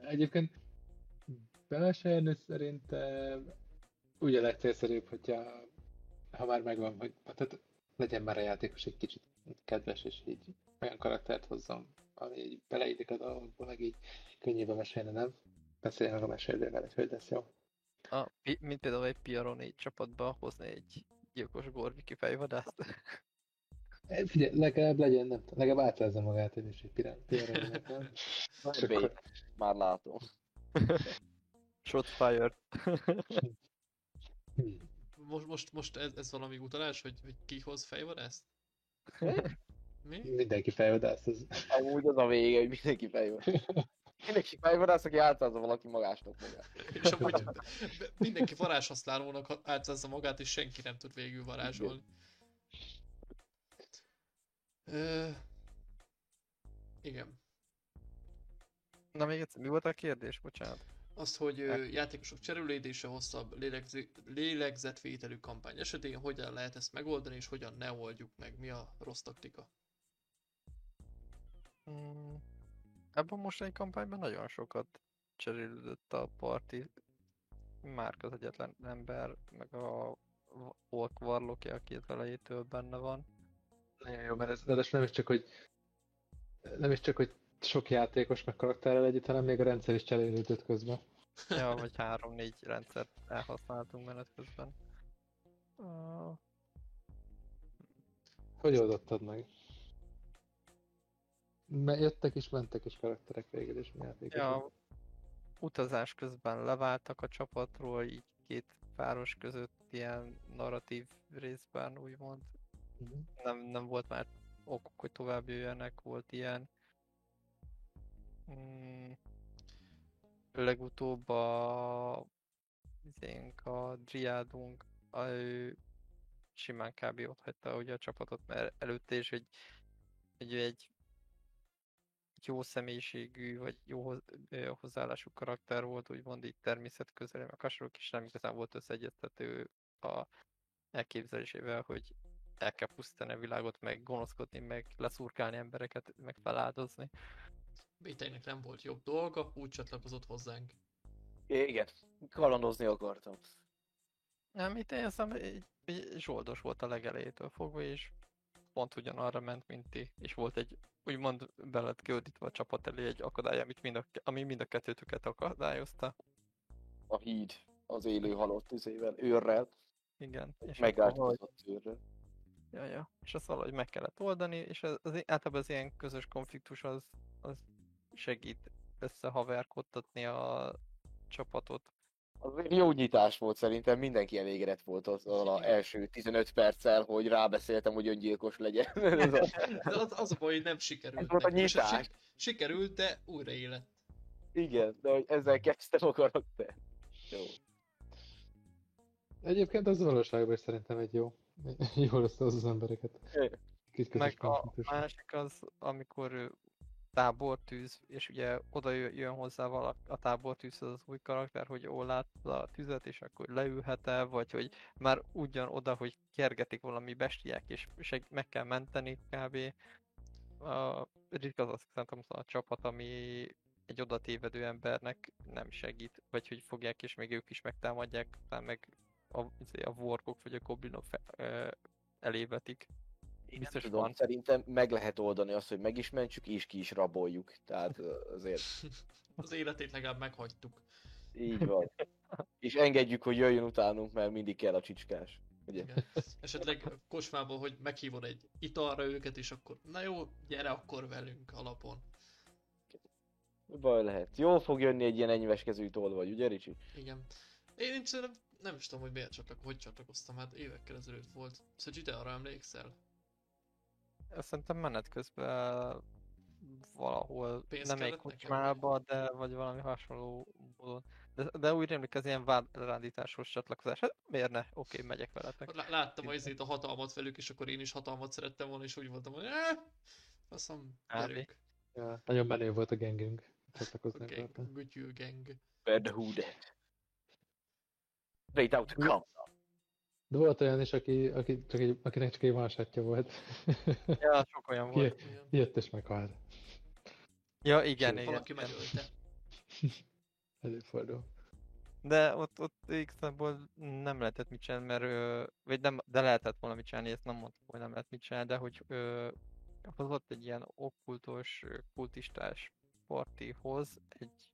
Egyébként belesejönő szerintem ugye legcélszerűbb, hogyha ha már megvan, hogy tehát legyen már a játékos egy kicsit kedves, és így olyan karaktert hozzon, így beleillik a dolgokba, meg így könnyűben mesélni, nem? Beszélj meg a mesélővel, hogy lesz jó. A, mint például egy Piaro 4 csapatba hozni egy gyilkos Gorviki fejvadászt. Eh, figyelj, legalább legyen, nem legalább átrázza magát, is egy akkor... Már látom. Shot fired. most, most, most ez, ez valami utalás, hogy, hogy ki hoz fejvadászt? Mi? Mindenki fejvadász. Ez... Amúgy az a vége, hogy mindenki fejvadász. Mindenki fejvadász, aki általázza valaki magásnak magát. És amúgy mindenki varázshasználónak általázza magát, és senki nem tud végül varázsolni. Ö... Igen. Na még egyszer, mi volt a kérdés? Bocsánat. Azt, hogy ö, játékosok cserülédése hosszabb lélegzi, lélegzetvételű kampány esetén hogyan lehet ezt megoldani, és hogyan ne oldjuk meg, mi a rossz taktika? Mm, ebben most egy kampányban nagyon sokat cserélődött a parti. Márk az egyetlen ember, meg a Volk Warlockja, aki az elejétől benne van. Nagyon jó, mert ez de nem is csak, hogy nem is csak, hogy sok játékos meg karakterrel együtt, hanem még a rendszer is cserélődött közben. ja, vagy három-négy rendszert elhasználtunk menet közben. Uh... Hogy oldottad meg? Jöttek és mentek is karakterek végül is játékosok. Ja, utazás közben leváltak a csapatról, így két város között ilyen narratív részben úgymond. Uh-huh. Nem, nem volt már okok, hogy tovább jöjjenek, volt ilyen. Mm, legutóbb a izénk, a Driadunk, a, ő simán kb. ott hagyta ugye a csapatot, mert előtte is egy, egy, egy jó személyiségű, vagy jó hozzáállású karakter volt, úgymond így természetközeli, meg hasonlók is nem igazán volt összeegyeztető a elképzelésével, hogy el kell pusztítani a világot, meg gonoszkodni, meg leszurkálni embereket, meg feláldozni. Béteinek nem volt jobb dolga, úgy csatlakozott hozzánk. Igen, kalandozni akartam. Nem, itt egy zsoldos volt a legelejétől fogva, és pont ugyanarra ment, mint ti, és volt egy úgymond be lett gördítve a csapat elé egy akadály, amit mind a, ami mind a kettőtöket akadályozta. A híd az élő halott üzével, őrrel. Igen. És Megállított tűrről. Ja, ja. És azt valahogy meg kellett oldani, és az, az, általában az ilyen közös konfliktus az, az segít összehaverkodtatni a csapatot. Az egy jó nyitás volt szerintem, mindenki elégedett volt az, az első 15 perccel, hogy rábeszéltem, hogy öngyilkos legyen. de az, az a baj, hogy nem sikerült. Ez volt a nyitás. Sikerült, de újra élet. Igen, de hogy ezzel kezdtem a karakter. Jó. Egyébként az valóságban is szerintem egy jó. Jól össze az embereket. Meg a másik az, amikor tábortűz, és ugye oda jön hozzá valaki, a tábortűz az, az új karakter, hogy ó, látta a tüzet, és akkor leülhet-e, vagy hogy már ugyan oda, hogy kergetik valami bestiák, és seg- meg kell menteni kb. A ritka az azt a csapat, ami egy oda tévedő embernek nem segít, vagy hogy fogják, és még ők is megtámadják, utána meg a, izé, a vorkok vagy a goblinok fe, elévetik. Én Biztos tudom, van. szerintem meg lehet oldani azt, hogy meg is mentsük, és ki is raboljuk. Tehát azért... Az életét legalább meghagytuk. Így van. És engedjük, hogy jöjjön utánunk, mert mindig kell a csicskás. Ugye? Igen. Esetleg kocsmából, hogy meghívod egy italra őket, és akkor na jó, gyere akkor velünk alapon. Baj lehet. Jó fog jönni egy ilyen enyves kezű toll vagy, ugye Ricsi? Igen. Én nincs, nem, nem is tudom, hogy miért csatlak, hogy csatlakoztam, hát évekkel ezelőtt volt. Szóval arra emlékszel? Szerintem menet közben valahol, Pénz nem egy kocsmába, de vagy valami hasonló módon. De, de úgy rémlik az ilyen rándításhoz csatlakozás. Hát miért ne? Oké, okay, megyek veletek. Lá- láttam az a hatalmat velük, és akkor én is hatalmat szerettem volna, és úgy voltam, hogy eh, azt mondom, Ja, nagyon menő volt a gengünk. Csatlakozni good you gang. Bad who that? Wait out come. De volt olyan is, aki, aki csak egy, akinek csak egy van volt. Ja, sok olyan volt. Jött és meghalt. Ja, igen, igen. Valaki megölte. Előfordul. De ott, ott igazából nem lehetett mit csinálni, mert, vagy nem, de lehetett volna mit csinálni, ezt nem mondtam, hogy nem lehet mit csinálni, de hogy ö, hozott egy ilyen okkultos, kultistás partihoz egy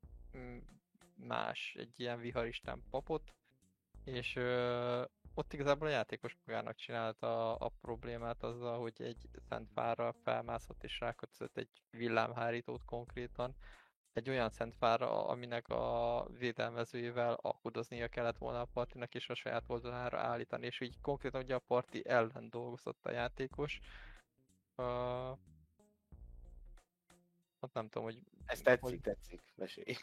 más, egy ilyen viharistán papot, és ö, ott igazából a játékos magának csinálta a, a problémát azzal, hogy egy szent fára felmászott és rákötözött egy villámhárítót konkrétan, egy olyan szent fára, aminek a védelmezőjével alkudoznia kellett volna a partinak és a saját oldalára állítani, és így konkrétan ugye a parti ellen dolgozott a játékos. Uh, hát nem tudom, hogy... Ez tetszik, hogy... tetszik, mesélj.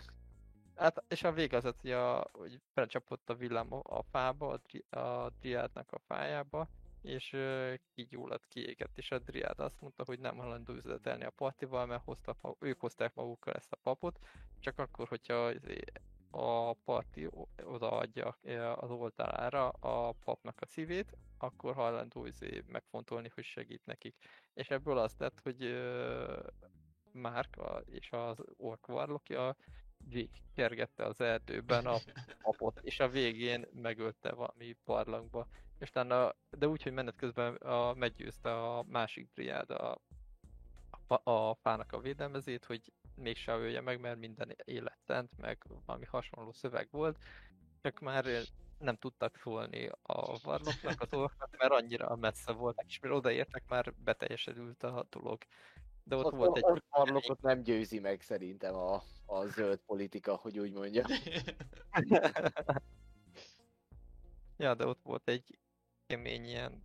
Hát, és a vége az, hogy, a, hogy becsapott a villám a fába, a, dri, a driádnak a fájába, és uh, kigyulladt, kiégett, és a driád azt mondta, hogy nem hajlandó üzletelni a partival, mert hoztak, ők hozták magukkal ezt a papot, csak akkor, hogyha a parti odaadja az oldalára a papnak a szívét, akkor hajlandó izé megfontolni, hogy segít nekik. És ebből az lett, hogy Márk és az ork varlokja kergette az erdőben a papot, és a végén megölte valami barlangba. És utána, de úgy, hogy menet közben a, meggyőzte a másik driád a, a, a fának a védelmezét, hogy mégse ölje meg, mert minden élet szent, meg valami hasonló szöveg volt, csak már nem tudtak szólni a varloknak, az orknak, mert annyira messze voltak, és mire odaértek, már beteljesedült a dolog. De ott, ott volt egy... Ott Marlokot nem győzi meg szerintem a, a zöld politika, hogy úgy mondja. ja, de ott volt egy kemény ilyen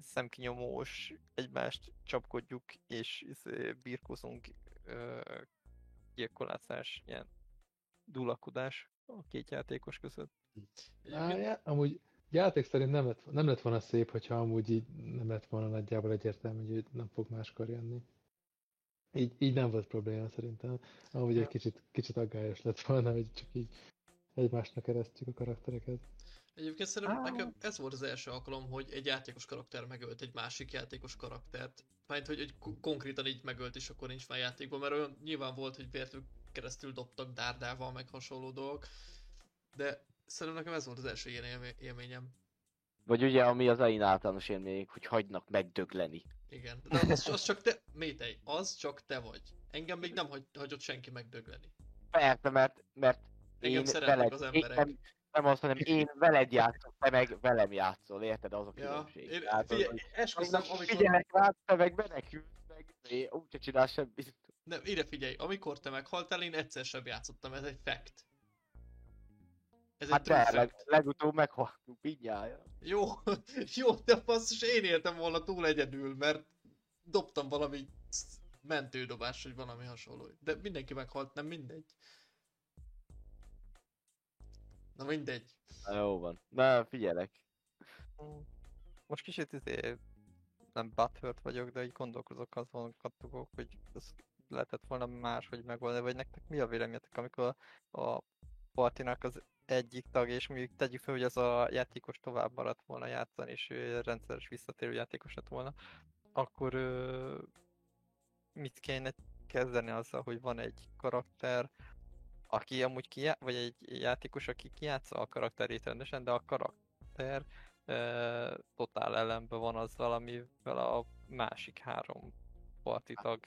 szemkinyomós, egymást csapkodjuk és izé, birkozunk gyilkolászás, ilyen dulakodás a két játékos között. Á, já, amúgy játék szerint nem lett, nem lett volna szép, hogyha amúgy így nem lett volna nagyjából egyértelmű, hogy nem fog máskor jönni. Így, így nem volt probléma szerintem. Ahogy egy kicsit, kicsit aggályos lett volna, hogy csak így egymásnak keresztjük a karaktereket. Egyébként szerintem nekem ez volt az első alkalom, hogy egy játékos karakter megölt egy másik játékos karaktert. Mert hogy, hogy konkrétan így megölt, és akkor nincs már játékban, mert olyan nyilván volt, hogy vértük keresztül dobtak dárdával, meg hasonló dolgok. De szerintem nekem ez volt az első ilyen élményem. Vagy ugye, ami az én általános élmények, hogy hagynak megdögleni. Igen, de az, az csak te, Métej, az csak te vagy. Engem még nem hagy, hagyott senki megdögleni. Persze, mert, mert Engem én veled, az emberek. Én, Nem azt, hanem én veled játszok, te meg velem játszol, érted? Az a különbség. Ja, én, hát, figyelj, esküszöm, amikor... Figyelek rá, te meg menekülsz, meg úgyse csinál semmit. Nem, ide figyelj, amikor te meghaltál, én egyszer sem játszottam, ez egy fact. Ez hát egy de, leg, legutóbb meghaltunk, mindjárt. Jó, jó, de basszus, én éltem volna túl egyedül, mert dobtam valami mentődobás, vagy valami hasonló. De mindenki meghalt, nem mindegy. Na mindegy. Na jó van. Na, figyelek. Most kicsit izé, nem butthurt vagyok, de így gondolkozok azon kattogok, hogy ez lehetett volna más, hogy megoldani, vagy nektek mi a véleményetek, amikor a partinak az egyik tag, és mondjuk tegyük fel, hogy az a játékos tovább maradt volna játszani, és ő rendszeres visszatérő játékos lett volna, akkor ö, mit kéne kezdeni azzal, hogy van egy karakter, aki amúgy ki, vagy egy játékos, aki kijátsza a karakterét rendesen, de a karakter ö, totál ellenben van azzal, amivel a másik három parti tag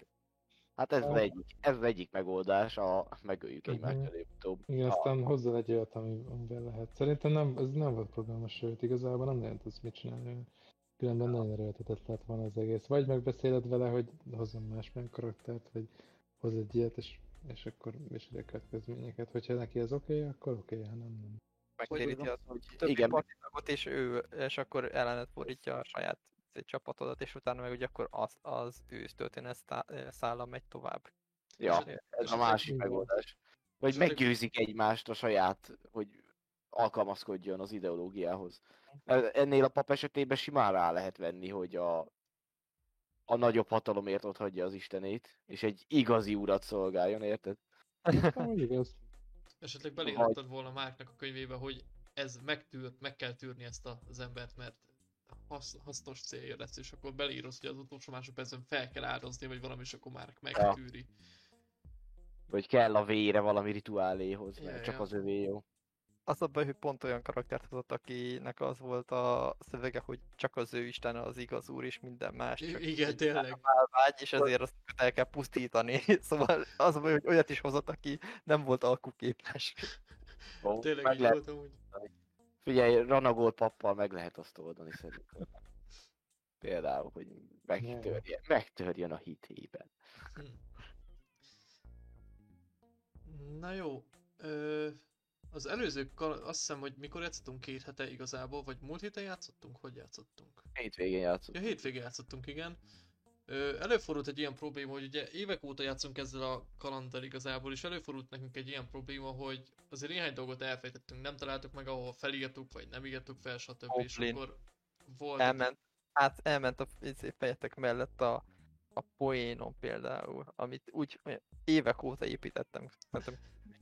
Hát ez, az egyik, ez az egyik megoldás, a megöljük egymást uh-huh. előbb-utóbb. Igen, aztán hozzá egy olyat, amiben lehet. Szerintem nem, ez nem volt probléma, sőt, igazából nem nagyon tudsz mit csinálni. Különben nagyon erőltetett lett volna az egész. Vagy megbeszéled vele, hogy hozzon másmilyen karaktert, vagy hoz egy ilyet, és, és akkor viseli a következményeket. Hogyha neki ez oké, okay, akkor oké, okay, ha nem, nem. Megtéríti azt, hogy többi igen. partitagot, és ő, és akkor ellenet fordítja a saját csapatodat, és utána meg ugye akkor az, az ősz történet szállal megy tovább. Ja, ez a másik megoldás. Vagy meggyőzik egymást a saját, hogy alkalmazkodjon az ideológiához. Ennél a pap esetében simán rá lehet venni, hogy a, a nagyobb hatalomért ott hagyja az istenét, és egy igazi urat szolgáljon, érted? igaz. Esetleg belírhattad volna Márknak a könyvébe, hogy ez megtűrt, meg kell tűrni ezt az embert, mert hasznos célja lesz, és akkor belírod, hogy az utolsó másodpercben fel kell áldozni, vagy valami, és akkor már megtűri. Ja. Vagy kell a vére valami rituáléhoz, mert ja, csak ja. az övé jó. Az a baj, hogy pont olyan karaktert hozott, akinek az volt a szövege, hogy csak az ő Isten az igaz úr, és minden más. Csak Igen, tényleg. Vágy, és ezért azt el kell pusztítani. Szóval az a baj, hogy olyat is hozott, aki nem volt alkuképes. Oh, tényleg így volt amúgy. Figyelj, Ranagol pappal meg lehet azt oldani szerintem. Például, hogy megtörjön, megtörjön a hitében. Hm. Na jó, Ö, az előző, azt hiszem, hogy mikor játszottunk két hete igazából, vagy múlt héten játszottunk? Hogy játszottunk? Hétvégén játszottunk. Ja, hétvégén játszottunk, igen. Előfordult egy ilyen probléma, hogy ugye évek óta játszunk ezzel a kalanddal igazából, és előfordult nekünk egy ilyen probléma, hogy azért néhány dolgot elfejtettünk, nem találtuk meg, ahol felírtuk, vagy nem írtuk fel, stb. Oh, és akkor volt... Elment, át, elment a izé, fejetek mellett a, a poénom például, amit úgy évek óta építettem. Szerintem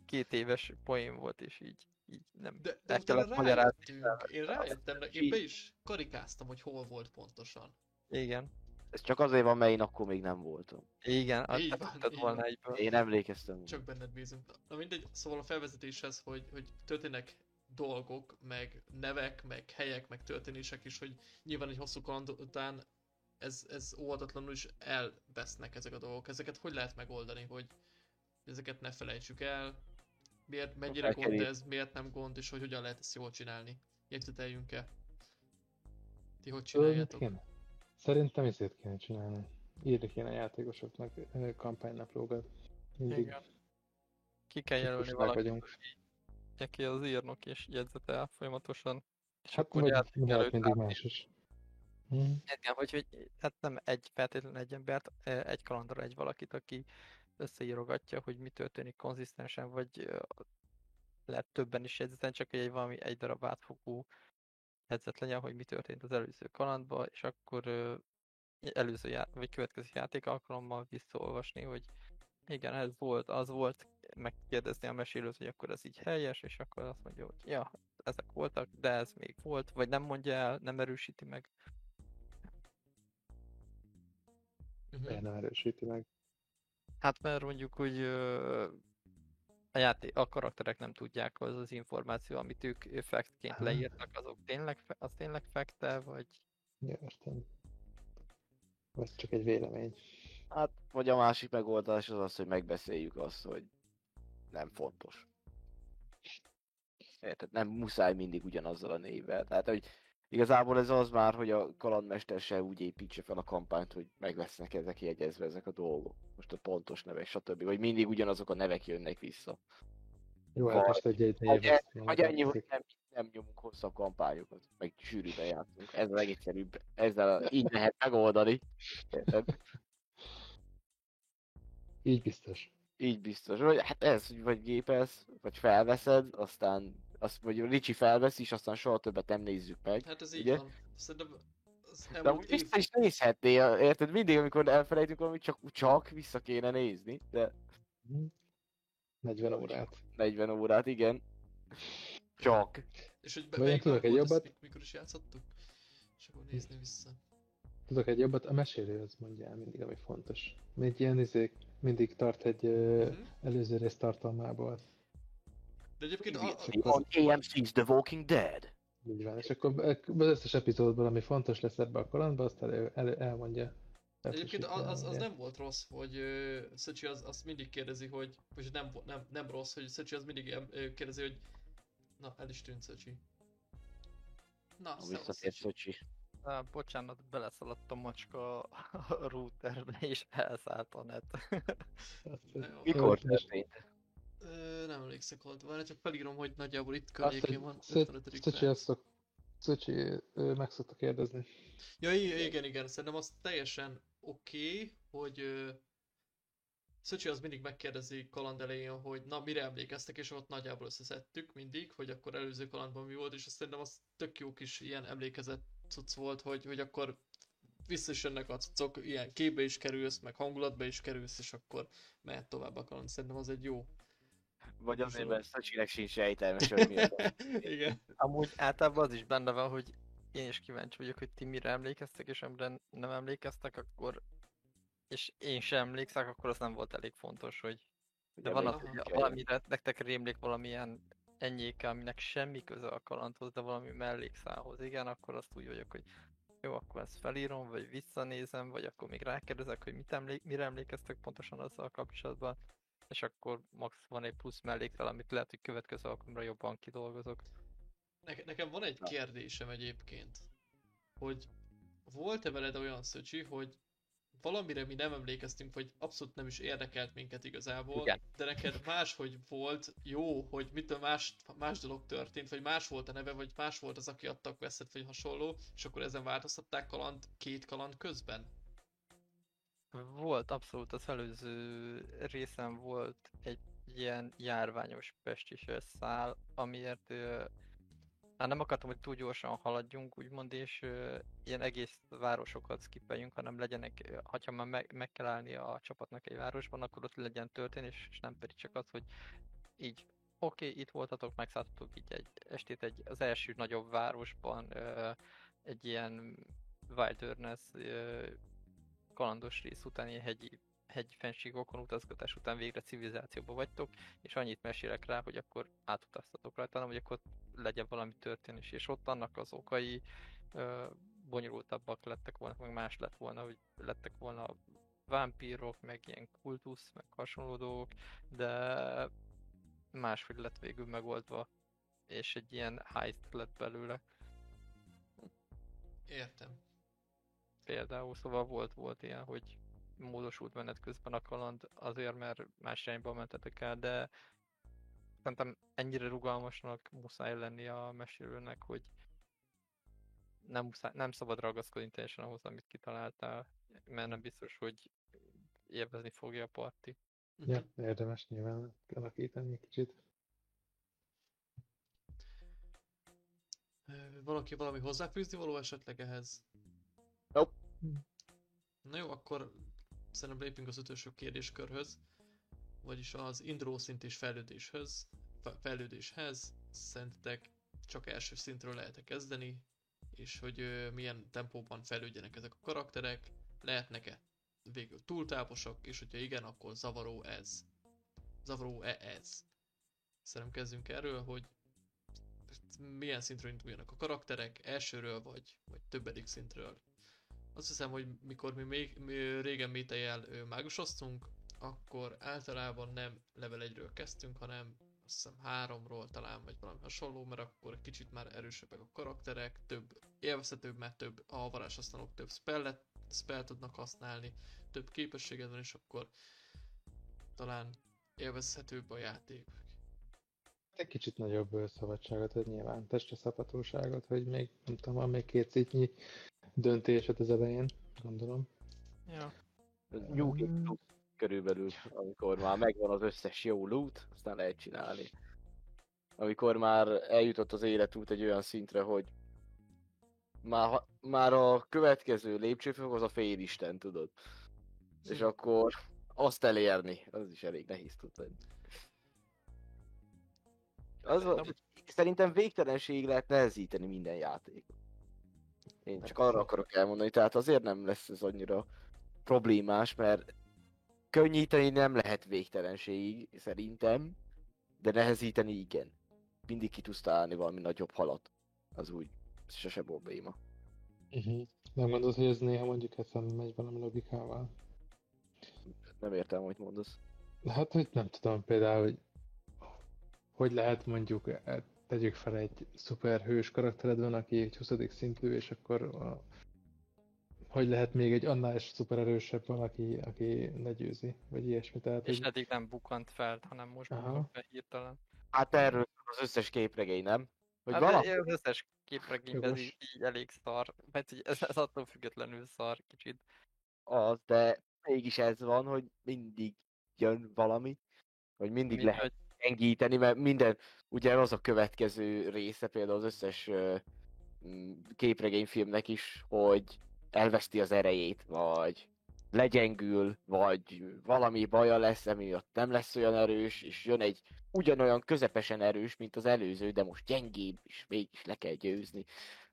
két éves poén volt, és így, így nem de, de el kellett magyarázni. Én rájöttem, én be is karikáztam, hogy hol volt pontosan. Igen. Ez csak azért van, mert én akkor még nem voltam. Igen, azt így volna egyből. Én emlékeztem. Csak benned bízunk. Na mindegy, szóval a felvezetéshez, hogy, hogy történnek dolgok, meg nevek, meg helyek, meg történések is, hogy nyilván egy hosszú kaland után ez, ez óvatatlanul is elvesznek ezek a dolgok. Ezeket hogy lehet megoldani, hogy ezeket ne felejtsük el, miért, mennyire gond ez, miért nem gond, és hogy hogyan lehet ezt jól csinálni. Jegyzeteljünk-e? Ti hogy csináljátok? Kéne. Szerintem ezért kéne csinálni. Írni kéne játékosoknak kampánynaplókat. Mindig. Igen. Ki kell jelölni valakit, aki az írnok és jegyzetel folyamatosan. És hát akkor vagy, mindig más is. Hmm. Igen, hogy, hogy hát nem egy feltétlenül egy embert, egy kalandra egy valakit, aki összeírogatja, hogy mi történik konzisztensen, vagy lehet többen is jegyzeten, csak hogy egy valami egy darab átfogó jegyzet legyen, hogy mi történt az előző kalandban, és akkor előző já- vagy következő játék alkalommal visszaolvasni, hogy igen, ez volt, az volt, megkérdezni a mesélőt, hogy akkor ez így helyes, és akkor azt mondja, hogy ja, ezek voltak, de ez még volt, vagy nem mondja el, nem erősíti meg. Uh-huh. Nem erősíti meg. Hát mert mondjuk úgy a, játék, a karakterek nem tudják, az az információ, amit ők faktként leírtak, azok tényleg, az tényleg fakte, vagy... Ja, értem. Vagy csak egy vélemény. Hát, vagy a másik megoldás az az, hogy megbeszéljük azt, hogy nem fontos. Érted? Nem muszáj mindig ugyanazzal a névvel. Tehát, hogy igazából ez az már, hogy a kalandmester se úgy építse fel a kampányt, hogy meg lesznek ezek jegyezve ezek a dolgok. Most a pontos nevek, stb. Vagy mindig ugyanazok a nevek jönnek vissza. Jó, hát most egy egy Vagy, e- vagy ennyi, hogy nem, nem nyomunk hosszabb kampányokat, meg sűrűben játszunk. Ez a legegyszerűbb. Ezzel így lehet megoldani. Így biztos. Így biztos. Vagy, hát ez, vagy gépelsz, vagy felveszed, aztán azt vagy Ricsi felvesz is, aztán soha többet nem nézzük meg. Hát ez így ugye? van. Szerintem az De amúgy vissza is nézhetnél, érted? Mindig, amikor elfelejtünk valamit, csak, csak vissza kéne nézni, de... 40 órát. 40 órát, igen. Csak. És hogy be, tudok egy jobbat? Mikor is játszottuk? És akkor nézni vissza. Tudok egy jobbat, a mesélő az mondja el mindig, ami fontos. Még ilyen izék, mindig tart egy uh-huh. előző rész tartalmából. De egyébként... A. On AMC's The Walking Dead. Így van, és akkor az összes epizódban, ami fontos lesz ebbe a kalandba, azt elő, elő, elmondja. Egyébként az, az, az nem volt rossz, hogy uh, Szöcsi az, azt mindig kérdezi, hogy, vagy nem, nem, nem rossz, hogy Szöcsi az mindig kérdezi, hogy na, el is tűnt Szöcsi. Na, visszatért Szöcsi. Á, bocsánat, beleszaladt a macska a routerbe és elszállt a net. Mikor történt? Nem emlékszek hogy van, csak felírom, hogy nagyjából itt környékén van. Szöcsi ezt szok, Szöcsi meg szokta kérdezni. Ja, igen, igen, szerintem az teljesen oké, okay, hogy Szöcsi az mindig megkérdezi kaland elején, hogy na mire emlékeztek, és ott nagyjából összeszedtük mindig, hogy akkor előző kalandban mi volt, és azt szerintem az tök jó kis ilyen emlékezett cucc volt, hogy, hogy akkor vissza is jönnek a cuccok, ilyen képbe is kerülsz, meg hangulatba is kerülsz, és akkor mehet tovább a kaland. Szerintem az egy jó. Vagy azért, mert Szöcsinek sincs sejtelmes, hogy mi Igen. Amúgy általában az is benne van, hogy én is kíváncsi vagyok, hogy ti mire emlékeztek, és amire nem emlékeztek, akkor és én sem emlékszek, akkor az nem volt elég fontos, hogy de van az, hogy valamire nektek rémlik valamilyen enyéke, aminek semmi köze a kalandhoz, de valami mellékszálhoz. Igen, akkor azt úgy vagyok, hogy jó, akkor ezt felírom, vagy visszanézem, vagy akkor még rákérdezek, hogy mit emlék, mire emlékeztek pontosan azzal kapcsolatban, és akkor max van egy plusz mellékkel, amit lehet, hogy következő alkalomra jobban kidolgozok. Ne nekem van egy kérdésem egyébként, hogy volt-e veled olyan szöcsi, hogy valamire mi nem emlékeztünk, vagy abszolút nem is érdekelt minket igazából, Igen. de neked máshogy volt jó, hogy mitől más, más dolog történt, vagy más volt a neve, vagy más volt az, aki adtak veszett, vagy hasonló, és akkor ezen változtatták kaland, két kaland közben? Volt, abszolút az előző részem volt egy ilyen járványos pestis szál, amiért Hát nem akartam, hogy túl gyorsan haladjunk, úgymond, és ilyen egész városokat skippeljünk, hanem legyenek, ha már meg, meg kell állni a csapatnak egy városban, akkor ott legyen történés, és nem pedig csak az, hogy így oké, okay, itt voltatok, megszálltatok így egy estét egy, az első nagyobb városban egy ilyen Wilderness kalandos rész után ilyen hegyi hegyi fenségokon utazgatás után végre civilizációba vagytok, és annyit mesélek rá, hogy akkor átutaztatok rajta, hanem hogy akkor legyen valami történés, és ott annak az okai ö, bonyolultabbak lettek volna, meg más lett volna, hogy lettek volna vámpírok, meg ilyen kultusz, meg hasonló dolgok, de máshogy lett végül megoldva, és egy ilyen heist lett belőle. Értem. Például, szóval volt, volt ilyen, hogy módosult menet közben a kaland azért, mert más irányba mentetek el, de szerintem ennyire rugalmasnak muszáj lenni a mesélőnek, hogy nem, muszáj, nem szabad ragaszkodni teljesen ahhoz, amit kitaláltál, mert nem biztos, hogy élvezni fogja a parti. Ja, érdemes nyilván alakítani egy kicsit. Valaki valami hozzáfűzni való esetleg ehhez? Na jó, akkor szerintem lépünk az utolsó kérdéskörhöz, vagyis az induló szint és fejlődéshöz, fejlődéshez. Szerintetek csak első szintről lehet kezdeni, és hogy milyen tempóban fejlődjenek ezek a karakterek, lehetnek-e végül túltáposak, és hogyha igen, akkor zavaró ez. Zavaró-e ez? Szerintem kezdjünk erről, hogy milyen szintről induljanak a karakterek, elsőről vagy, vagy többedik szintről. Azt hiszem, hogy mikor mi még mi régen métejel mágusoztunk, akkor általában nem level 1-ről kezdtünk, hanem azt hiszem háromról talán, vagy valami hasonló, mert akkor kicsit már erősebbek a karakterek, több élvezhetőbb, mert több a varázshasználók több spellet, spell tudnak használni, több képességed van, és akkor talán élvezhetőbb a játék. Egy kicsit nagyobb szabadságot, hogy nyilván testre szabadulságot, hogy még, nem tudom, van még két szitnyi döntésed az elején, gondolom. Ja. Nyugi körülbelül, amikor már megvan az összes jó loot, aztán lehet csinálni. Amikor már eljutott az életút egy olyan szintre, hogy már, már a következő lépcsőfok az a félisten, tudod. És hm. akkor azt elérni, az is elég nehéz tud lenni. Az, szerintem végtelenség lehet nehezíteni minden játékot. Én csak arra akarok elmondani, tehát azért nem lesz ez annyira problémás, mert könnyíteni nem lehet végtelenségig, szerintem, de nehezíteni igen. Mindig ki tudsz találni valami nagyobb halat. Az úgy, sose probléma. Uh-huh. Nem gondolod, hogy ez néha mondjuk eszembe megy valami logikával? Nem értem, hogy mondasz. Hát, hogy nem tudom, például, hogy hogy lehet mondjuk, e, tegyük fel egy szuperhős karaktered van, aki egy 20. szintű, és akkor a, hogy lehet még egy annál is szupererősebb van, aki, aki legyőzi, vagy ilyesmi. Tehát, és hogy... eddig nem bukant fel, hanem most bukant fel hirtelen. Hát erről az összes képregény, nem? Hogy hát valami... az összes képregényben ez így, így, elég szar, mert ez, ez attól függetlenül szar kicsit. Az, de mégis ez van, hogy mindig jön valami, hogy mindig Mind, lehet hogy gyengíteni, mert minden, ugye az a következő része például az összes uh, képregényfilmnek is, hogy elveszti az erejét, vagy legyengül, vagy valami baja lesz, emiatt nem lesz olyan erős, és jön egy ugyanolyan közepesen erős, mint az előző, de most gyengébb, és mégis le kell győzni.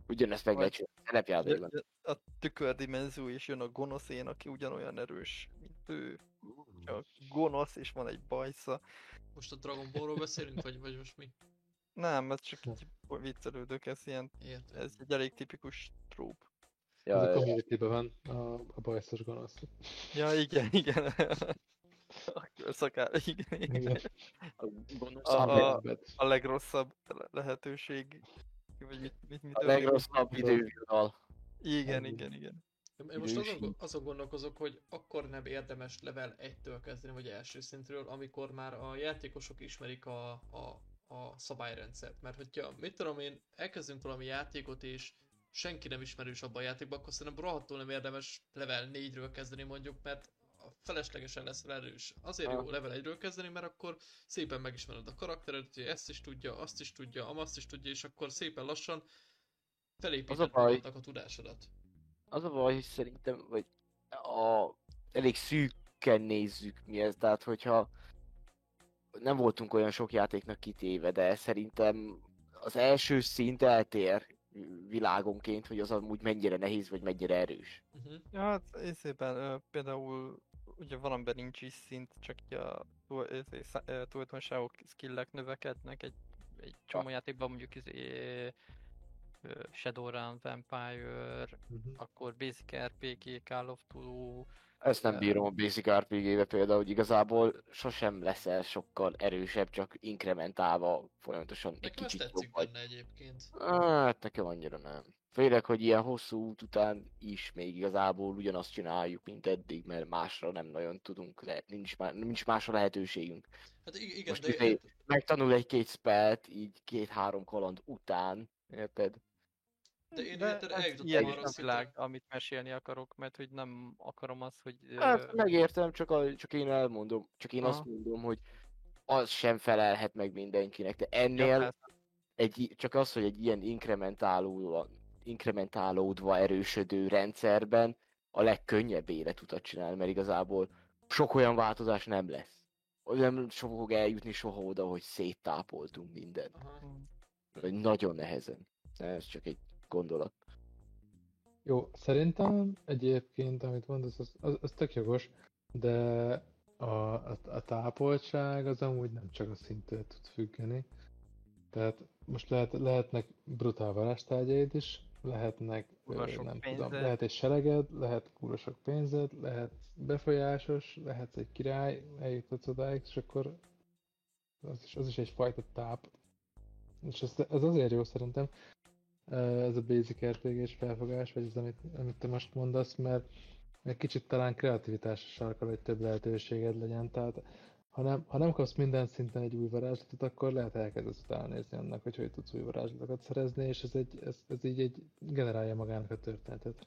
Ugyanezt meg lehet csinálni a tükördimenzió is jön a gonoszén, aki ugyanolyan erős, mint ő. Csak gonosz, és van egy bajsza. Most a Dragon Ballról beszélünk, vagy, vagy most mi? Nem, ez csak egy viccelődök, ez ilyen, Értem. ez egy elég tipikus tróp. Ja, ez a community van, a, a bajszos gonosz. Ja, igen, igen. A szakál, igen, igen. A, a, a, a legrosszabb lehetőség. Vagy mit, mit, mit a legrosszabb idővonal. Igen, igen, igen. Én most azon, azon gondolkozok, hogy akkor nem érdemes level 1-től kezdeni, vagy első szintről, amikor már a játékosok ismerik a, a, a szabályrendszert. Mert hogyha, mit tudom én, elkezdünk valami játékot, és senki nem ismerős abban a játékban, akkor szerintem rohadtul nem érdemes level 4-ről kezdeni mondjuk, mert feleslegesen lesz erős. Azért jó level 1-ről kezdeni, mert akkor szépen megismered a karaktered, hogy ezt is tudja, azt is tudja, amazt is tudja, és akkor szépen lassan felépíted a, a tudásodat. Az a baj, hogy szerintem, vagy a, elég szűken nézzük mi ez, tehát hogyha nem voltunk olyan sok játéknak kitéve, de szerintem az első szint eltér világonként, hogy az amúgy mennyire nehéz, vagy mennyire erős. Uh-huh. Ja, hát észében például ugye valamiben nincs is szint, csak a tulajdonságok, skillek növekednek egy, egy csomó ja. játékban, mondjuk izé, Shadowrun, Vampire, uh-huh. akkor Basic RPG, Call of Duty, ezt nem bírom a Basic RPG-be például, hogy igazából sosem leszel sokkal erősebb, csak inkrementálva folyamatosan egy nekem kicsit tetszik vagy. benne egyébként. Hát nekem annyira nem. Főleg, hogy ilyen hosszú út után is még igazából ugyanazt csináljuk, mint eddig, mert másra nem nagyon tudunk, le, nincs, má, nincs másra lehetőségünk. Hát igen, Most de... Izé, megtanul egy-két spelt, így két-három kaland után, érted? De én de ilyen is a világ, amit mesélni akarok, mert hogy nem akarom azt, hogy... Hát megértem, csak, a, csak én elmondom, csak én Aha. azt mondom, hogy az sem felelhet meg mindenkinek, de ennél ja, egy, csak az, hogy egy ilyen inkrementáló, inkrementálódva erősödő rendszerben a legkönnyebb életutat csinál, mert igazából sok olyan változás nem lesz. Nem fog eljutni soha oda, hogy széttápoltunk mindent. Vagy nagyon nehezen. Ez csak egy gondolat. Jó, szerintem egyébként, amit mondasz, az, az, az tök jogos, de a, a, a tápoltság az amúgy nem csak a szintől tud függeni. Tehát most lehet, lehetnek brutál varázstárgyaid is, lehetnek, ö, nem tudom, lehet egy sereged, lehet kurva sok pénzed, lehet befolyásos, lehet egy király, eljuthatsz odáig, és akkor az is, az is egyfajta táp. És ez, ez azért jó szerintem, ez a basic RPG-s felfogás, vagy az, amit, amit te most mondasz, mert egy kicsit talán kreativitásra sarkal, hogy több lehetőséged legyen. Tehát ha nem, ha nem kapsz minden szinten egy új varázslatot, akkor lehet elkezdesz utána nézni annak, hogy hogy tudsz új varázslatokat szerezni, és ez, egy, ez, ez így egy generálja magának a történetet.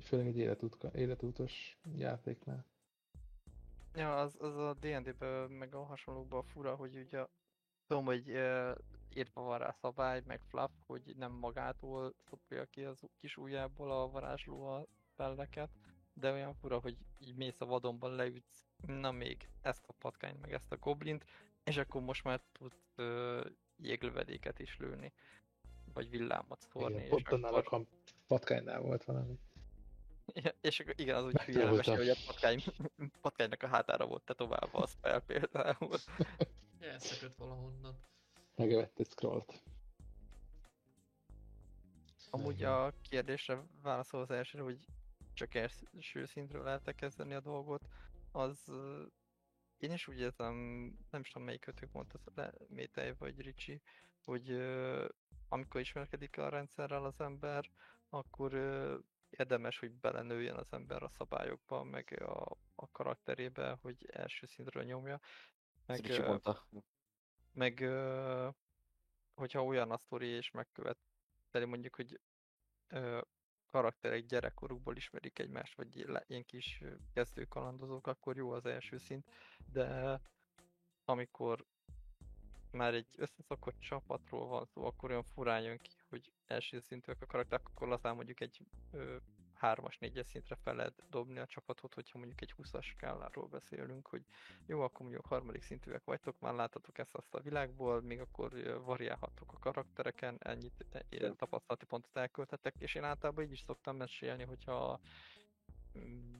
Főleg egy életút, életútos játéknál. Ja, az, az a D&D-ben meg a hasonlókban fura, hogy ugye tudom, hogy írva van rá szabály, meg fluff, hogy nem magától szopja ki az kis ujjából a varázsló a spelleket, de olyan fura, hogy így mész a vadonban leütsz, na még ezt a patkányt, meg ezt a goblint, és akkor most már tud uh, jéglövedéket is lőni, vagy villámot szórni. Igen, és ott akkor... a patkánynál volt valami. Ja, és akkor igen, az úgy hülye hogy a patkány, patkánynak a hátára volt tetoválva a spell például. Elszökött valahonnan. Megevett egy scrollt. Amúgy a kérdésre válaszol az elsőre, hogy csak első szintről lehet kezdeni a dolgot, az én is úgy értem, nem is tudom melyik kötők mondta, Métej vagy Ricsi, hogy uh, amikor ismerkedik a rendszerrel az ember, akkor uh, érdemes, hogy belenőjön az ember a szabályokba, meg a, a karakterébe, hogy első szintről nyomja. Meg, uh, mondta. Meg hogyha olyan a sztori és megköveteli mondjuk, hogy karakterek gyerekkorukból ismerik egymást, vagy ilyen kis kezdő kalandozók, akkor jó az első szint, de amikor már egy összeszokott csapatról van szó, akkor olyan furán jön ki, hogy első szintűek a karakterek, akkor lazán mondjuk egy 3-as, 4-es szintre fel lehet dobni a csapatot, hogyha mondjuk egy 20-as skáláról beszélünk, hogy jó, akkor mondjuk harmadik szintűek vagytok, már láttatok ezt azt a világból, még akkor variálhattok a karaktereken, ennyit ilyen tapasztalati pontot elköltettek, és én általában így is szoktam mesélni, hogyha mm,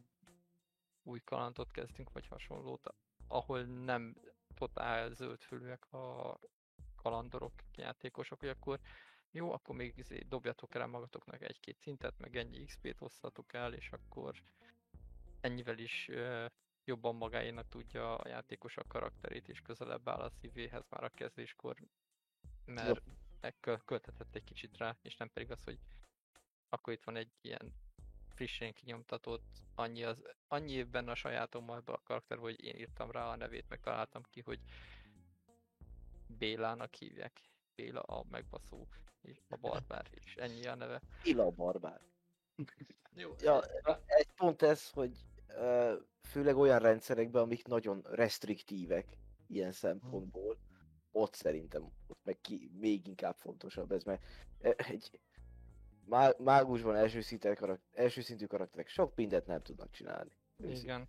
új kalandot kezdünk, vagy hasonlót, ahol nem totál zöldfülűek a kalandorok, játékosok, hogy akkor jó, akkor még izé dobjatok rá magatoknak egy-két szintet, meg ennyi XP-t hoztatok el, és akkor ennyivel is uh, jobban magáénak tudja a játékos a karakterét, és közelebb áll a szívéhez már a kezdéskor, mert megkölthetett egy kicsit rá, és nem pedig az, hogy akkor itt van egy ilyen frissen kinyomtatott, annyi, az, annyi évben a sajátommal a karakter, hogy én írtam rá a nevét, meg találtam ki, hogy Bélának hívják. Béla a megbaszó, a barbár, és ennyi a neve. Béla a barbár. Jó. Ja, egy pont ez, hogy főleg olyan rendszerekben, amik nagyon restriktívek ilyen szempontból, ott szerintem ott meg ki, még inkább fontosabb ez, mert egy mágusban első, szinten karakter, első szintű karakterek sok mindent nem tudnak csinálni. Igen.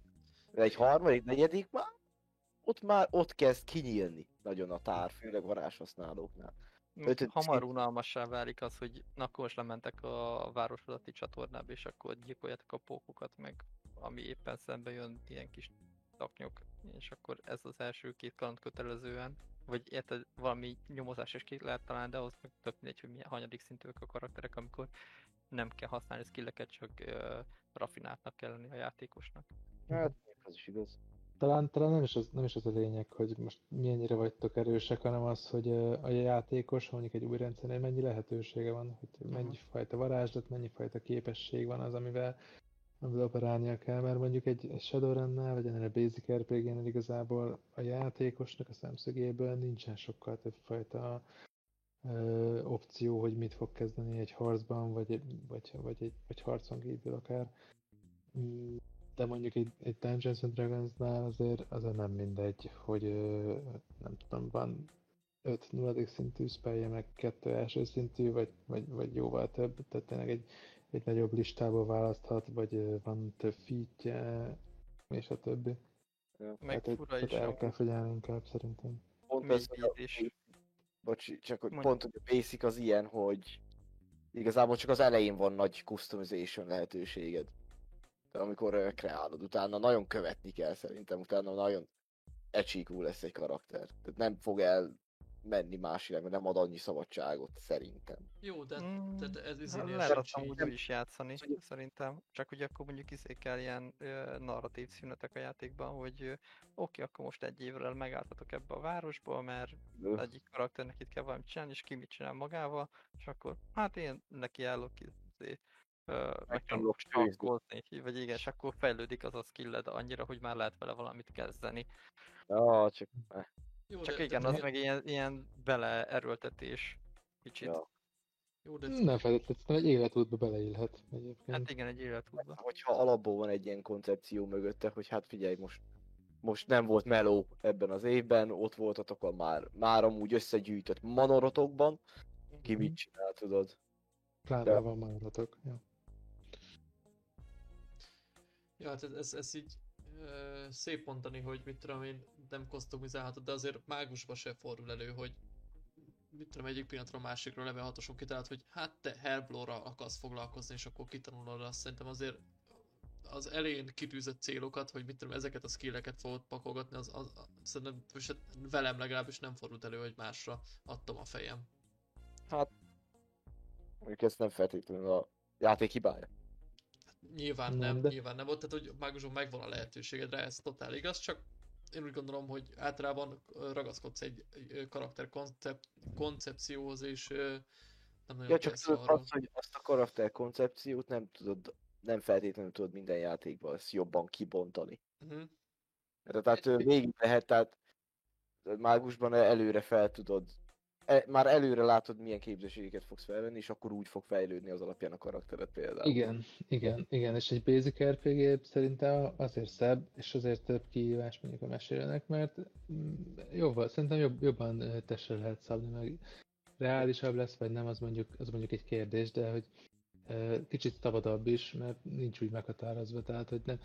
De egy harmadik, negyedik már ott már ott kezd kinyílni nagyon a tár, főleg varázshasználóknál. Ötödik Hamar unalmassá válik az, hogy na akkor most lementek a városodati csatornába, és akkor gyilkoljátok a pókokat, meg ami éppen szembe jön ilyen kis taknyok, és akkor ez az első két kaland kötelezően, vagy érted, valami nyomozás is ki lehet találni, de ahhoz meg tök mindegy, hogy milyen hanyadik szintűek a karakterek, amikor nem kell használni skilleket, csak uh, rafináltnak kell lenni a játékosnak. Hát, ez is igaz talán, talán nem, is az, nem is az a lényeg, hogy most milyennyire vagytok erősek, hanem az, hogy a játékos mondjuk egy új rendszernél mennyi lehetősége van, hogy mennyi fajta varázslat, mennyi fajta képesség van az, amivel, amivel operálnia kell, mert mondjuk egy, egy Shadowrun-nál, vagy ennél a Basic RPG-nél igazából a játékosnak a szemszögéből nincsen sokkal több fajta ö, opció, hogy mit fog kezdeni egy harcban, vagy, vagy, vagy, egy, vagy harcon kívül akár. Mm, de mondjuk egy, egy Dungeons and Dragons-nál azért, azért nem mindegy, hogy nem tudom, van 5 nulladik szintű spellje, meg 2 első szintű, vagy, vagy, vagy jóval több, tehát tényleg egy, egy nagyobb listából választhat, vagy van több featje, és a többi. Ja. Meg tehát, fura is el kell figyelni inkább szerintem. Pont ez, is. Bocs, csak hogy pont hogy a basic az ilyen, hogy igazából csak az elején van nagy customization lehetőséged amikor kreálod. Utána nagyon követni kell szerintem, utána nagyon ecsíkú lesz egy karakter. Tehát nem fog el menni más irányba, nem ad annyi szabadságot, szerintem. Jó, de, mm, de, de ez is hát Lehet úgy is játszani, szerintem. Csak ugye akkor mondjuk izé kell ilyen ö, narratív szünetek a játékban, hogy oké, okay, akkor most egy évvel megálltatok ebbe a városba, mert Öh. egyik karakternek itt kell valamit csinálni, és ki mit csinál magával, és akkor hát én neki állok izé, megtanulok sakkozni, vagy igen, és akkor fejlődik az a skilled annyira, hogy már lehet vele valamit kezdeni. Ja, csak... Jó, csak de, igen, de az meg ilyen, ilyen beleerőltetés kicsit. Ja. Jó, de... Nem feltétlenül egy életútba beleélhet egyébként. Hát igen, egy életútba. Hogyha alapból van egy ilyen koncepció mögötte, hogy hát figyelj, most most nem volt meló ebben az évben, ott voltatok a már, már amúgy összegyűjtött manorotokban, ki mit csinál, tudod? Plánában De... manorotok, ja. Ja, hát ez, ez, ez így ö, szép mondani, hogy mit tudom én, nem kosztumizálhatod, de azért mágusba se fordul elő, hogy mit tudom, egyik pillanatra a másikra level 6 kitalált, hogy hát te Hellblore-ra akarsz foglalkozni, és akkor kitanulod azt. Szerintem azért az elején kitűzött célokat, hogy mit tudom, ezeket a skilleket fogod pakolgatni, az, az, az szerintem hát velem legalábbis nem fordult elő, hogy másra adtam a fejem. Hát, mondjuk ez nem feltétlenül a játék hibája. Nyilván nem, de... nyilván nem volt, tehát hogy máguson megvan a lehetőséged rá, ez totál igaz, csak én úgy gondolom, hogy általában ragaszkodsz egy karakter koncep- koncepcióhoz, és nem nagyon ja, csak tudod arra. az, hogy azt a karakter koncepciót nem tudod, nem feltétlenül tudod minden játékban ezt jobban kibontani. Uh-huh. Tehát végig lehet, tehát mágusban előre fel tudod e, már előre látod, milyen képzőségeket fogsz felvenni, és akkor úgy fog fejlődni az alapján a karaktered például. Igen, igen, igen, és egy basic RPG szerintem azért szebb, és azért több kihívás mondjuk a mesélőnek, mert mm, jobban, szerintem jobb, jobban testre lehet szabni, meg reálisabb lesz, vagy nem, az mondjuk, az mondjuk egy kérdés, de hogy kicsit szabadabb is, mert nincs úgy meghatározva, tehát hogy nem,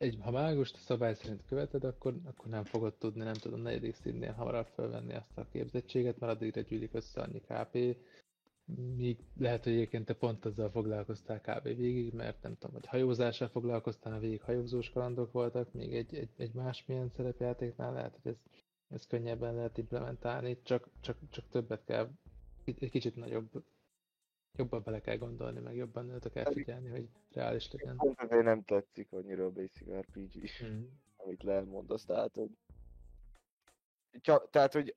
egy, ha mágust szabály szerint követed, akkor, akkor nem fogod tudni, nem tudom, negyedik színnél hamarabb felvenni azt a képzettséget, mert addigra gyűlik össze annyi KP, míg lehet, hogy egyébként te pont azzal foglalkoztál kb. végig, mert nem tudom, hogy hajózással foglalkoztál végig, hajózós kalandok voltak, még egy, egy, egy másmilyen szerepjátéknál lehet, hogy ez, ez könnyebben lehet implementálni, csak, csak, csak többet kell, egy kicsit nagyobb jobban bele kell gondolni, meg jobban oda kell figyelni, hogy reális legyen. Pont azért nem tetszik annyira a Basic RPG, mm. amit lemondasz, tehát hogy... Csak, tehát, hogy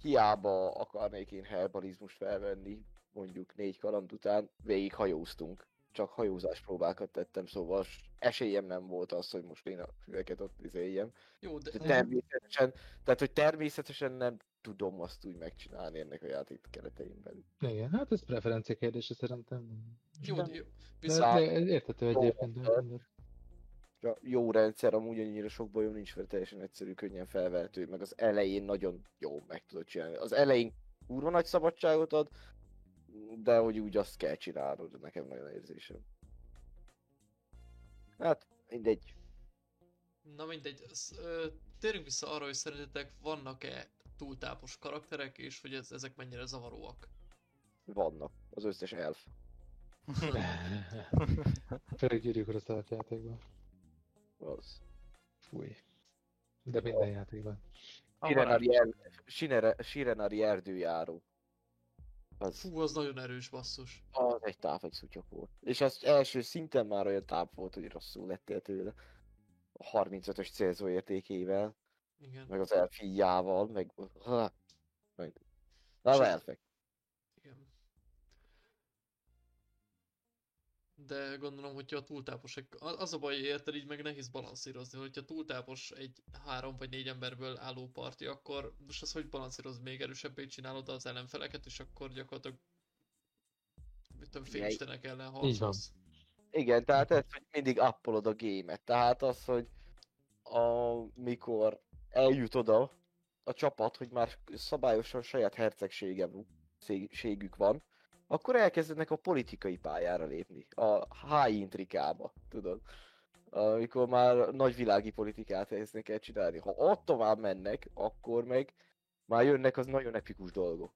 hiába akarnék én herbalizmust felvenni, mondjuk négy kaland után, végig hajóztunk. Csak hajózás próbákat tettem, szóval esélyem nem volt az, hogy most én a füveket ott izéljem. Jó, de... Természetesen, tehát, hogy természetesen nem tudom azt úgy megcsinálni ennek a játék keretein belül. Igen, hát ez preferencia kérdése szerintem. Jó, de, jó. Viszont... De, de értető egyébként. Ja, jó rendszer, amúgy annyira sok bajom nincs fel, teljesen egyszerű, könnyen felvehető, meg az elején nagyon jó meg tudod csinálni. Az elején kurva nagy szabadságot ad, de hogy úgy azt kell csinálnod, nekem nagyon érzésem. Hát, mindegy. Na mindegy, térjünk vissza arra, hogy szerintetek vannak-e túltápos karakterek, és hogy ez, ezek mennyire zavaróak. Vannak. Az összes elf. Főleg gyűrűk a játékban. Az. Fúj. De minden a... játékban. Sirenari, er... Sinere... Sirenari erdőjáró. Az... Fú, az nagyon erős basszus. Az egy táv, egy szutyok volt. És az első szinten már olyan táv volt, hogy rosszul lettél tőle. A 35-ös célzó értékével. Igen. Meg az elfíjával, meg... Ha, meg... Na, az elfek. Igen. De gondolom, hogyha a túltápos, az a baj, érted, így meg nehéz balanszírozni, hogyha túltápos egy három vagy négy emberből álló parti, akkor most az, hogy balanszíroz még erősebbé csinálod az ellenfeleket, és akkor gyakorlatilag mit tudom, félistenek ellen harcolsz. Igen, tehát ez, hogy mindig appolod a gémet. Tehát az, hogy amikor eljut oda a csapat, hogy már szabályosan saját hercegségük van, akkor elkezdenek a politikai pályára lépni, a high intrikába, tudod. Amikor már nagyvilági politikát helyeznek el csinálni. Ha ott tovább mennek, akkor meg már jönnek az nagyon epikus dolgok.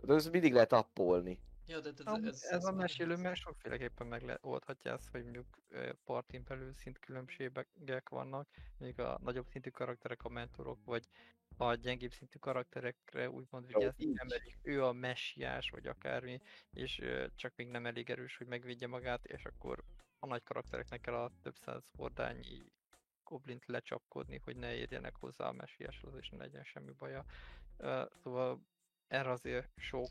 Tehát ez mindig lehet appolni. Ja, de, de ez, ez, ez, a mesélő, mert sokféleképpen megoldhatja ezt, hogy mondjuk partin belül szintkülönbségek vannak, még a nagyobb szintű karakterek a mentorok, vagy a gyengébb szintű karakterekre úgymond vigyázni, emelik, ő a messiás, vagy akármi, és csak még nem elég erős, hogy megvédje magát, és akkor a nagy karaktereknek kell a több száz hordányi goblint lecsapkodni, hogy ne érjenek hozzá a messiáshoz, és ne legyen semmi baja. Szóval erre azért sok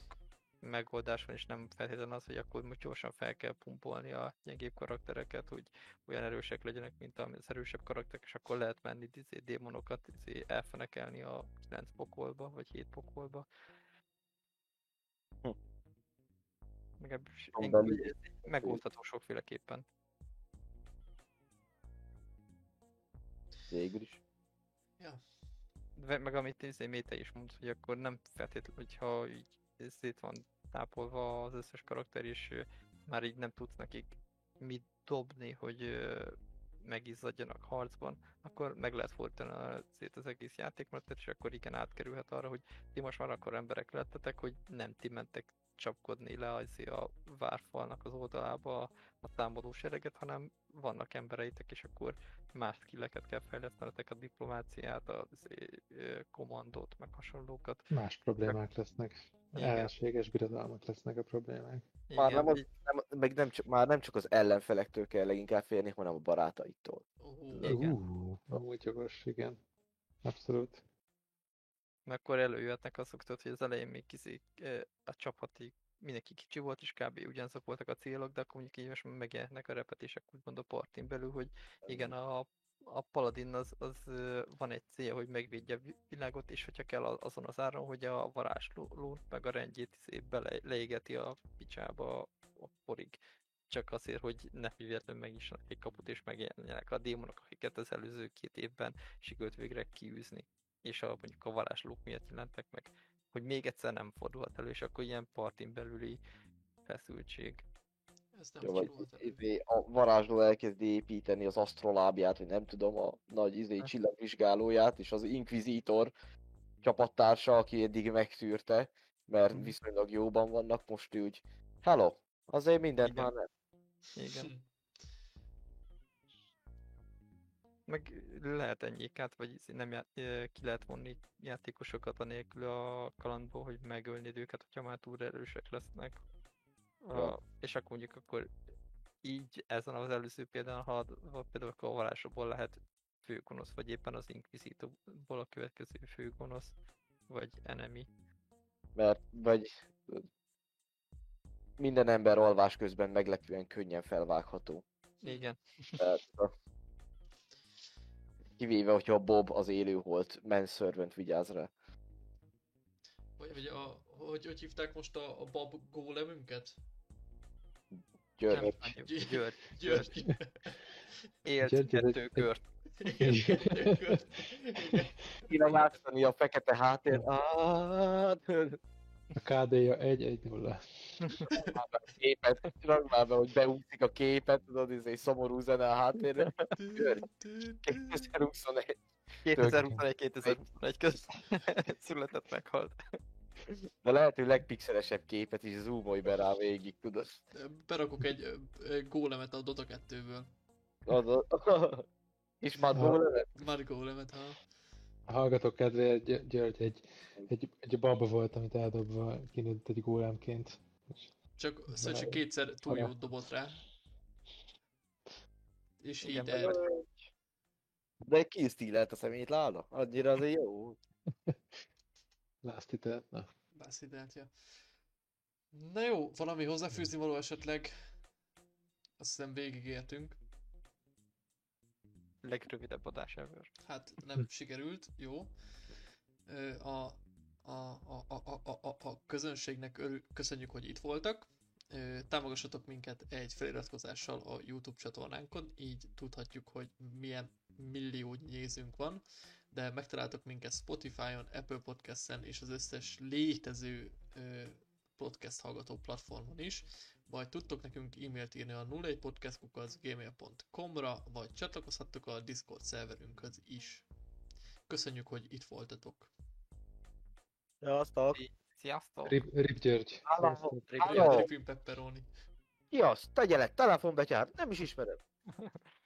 megoldás van, és nem feltétlenül az, hogy akkor most gyorsan fel kell pumpolni a gyengébb karaktereket, hogy olyan erősek legyenek, mint az erősebb karakterek, és akkor lehet menni dizé, démonokat dizé, elfenekelni a 9 pokolba, vagy 7 pokolba. Hm. Legalábbis megoldható sokféleképpen. Végül is. Ja. De meg amit izé Méte is mondta, hogy akkor nem feltétlenül, hogyha így szét van tápolva az összes karakter, és már így nem tudsz nekik mit dobni, hogy megizzadjanak harcban, akkor meg lehet fordítani szét az egész játékmenetet, és akkor igen átkerülhet arra, hogy ti most már akkor emberek lettetek, hogy nem ti mentek csapkodni le az a várfalnak az oldalába a, támadó sereget, hanem vannak embereitek, és akkor más skilleket kell fejlesztenetek, a diplomáciát, a kommandót, meg hasonlókat. Más problémák lesznek. Ellenséges birodalmak lesznek a problémák. Igen, már, nem, az, nem, meg nem csak, már nem csak az ellenfelektől kell leginkább félni, hanem a barátaittól. Uh, igen. Uh, amúgy jogos, igen. Abszolút. Mert akkor előjöhetnek azok, tudod, hogy az elején még kizik, a csapatig mindenki kicsi volt, és kb. ugyanazok voltak a célok, de akkor mondjuk így most megjelennek a repetések úgymond a partin belül, hogy igen, a, a paladin az, az van egy cél, hogy megvédje a világot, és hogyha kell azon az áron, hogy a varázslót meg a rendjét bele, leégeti a picsába a porig. Csak azért, hogy ne véletlenül is egy kaput, és megjelenjenek a démonok, akiket az előző két évben sikerült végre kiűzni és a, mondjuk a varázslók miatt jelentek meg, hogy még egyszer nem fordulhat elő, és akkor ilyen partin belüli feszültség. Ez nem Jó, vagy izé, a varázsló elkezdi építeni az asztrolábiát, vagy nem tudom, a nagy izé, csillagvizsgálóját, és az Inquisitor csapattársa, aki eddig megtűrte, mert hmm. viszonylag jóban vannak, most úgy, hello, azért mindent Igen. már nem. Igen. Meg lehet ennyiket, vagy nem já- ki lehet vonni játékosokat anélkül a kalandból, hogy megölni őket, hogyha már túl erősek lesznek. A, és akkor mondjuk akkor így ezen az előző példán, ha, például a varázsokból lehet főgonosz, vagy éppen az Inquisitorból a következő főgonosz, vagy enemy. Mert, vagy minden ember alvás közben meglepően könnyen felvágható. Igen. Tehát, Kivéve, hogyha a Bob az élő volt, manservant vigyáz rá. Vagy, vagy a, hogy, hogy hívták most a, a Bob gólemünket? György. György. György. György. Élt kettő kört. Kéne látszani a fekete háttér. A KD-ja 1-1-0 képet, rakd már be, hogy beúszik a képet, tudod, ez egy szomorú zene a háttérre. 2021. 2021-2021 között született meghalt. De lehető legpixelesebb képet is zoomolj be rá végig, tudod. Berakok egy, egy gólemet a Dota 2-ből. És már gólemet? Már gólemet, ha. A hallgatók kedvéért György egy, egy, egy baba volt, amit eldobva kinőtt egy gólemként. Csak, szóval csak kétszer túl jót dobott rá. És Igen, így el... De egy kisztílelt a szemét lála. Annyira azért jó. Lásztitelt, na. Lásztitelt, ja. Na jó, valami hozzáfűzni való esetleg? Azt hiszem végigértünk. Legrövidebb adás ever. Hát nem sikerült, jó. A a, a, a, a, a, a közönségnek örül, köszönjük, hogy itt voltak. Támogassatok minket egy feliratkozással a YouTube csatornánkon, így tudhatjuk, hogy milyen millió nézőnk van, de megtaláltok minket Spotify-on, Apple Podcast-en és az összes létező podcast hallgató platformon is, vagy tudtok nekünk e-mailt írni a 01podcastkukacgmail.com-ra, vagy csatlakozhattok a Discord szerverünkhöz is. Köszönjük, hogy itt voltatok! Sziasztok! Sziasztok! Rip, Rip György. Halló, Olyan Halló. Trippin Pepperoni. Ki az? Tegye le, telefonbetyár, nem is ismerem.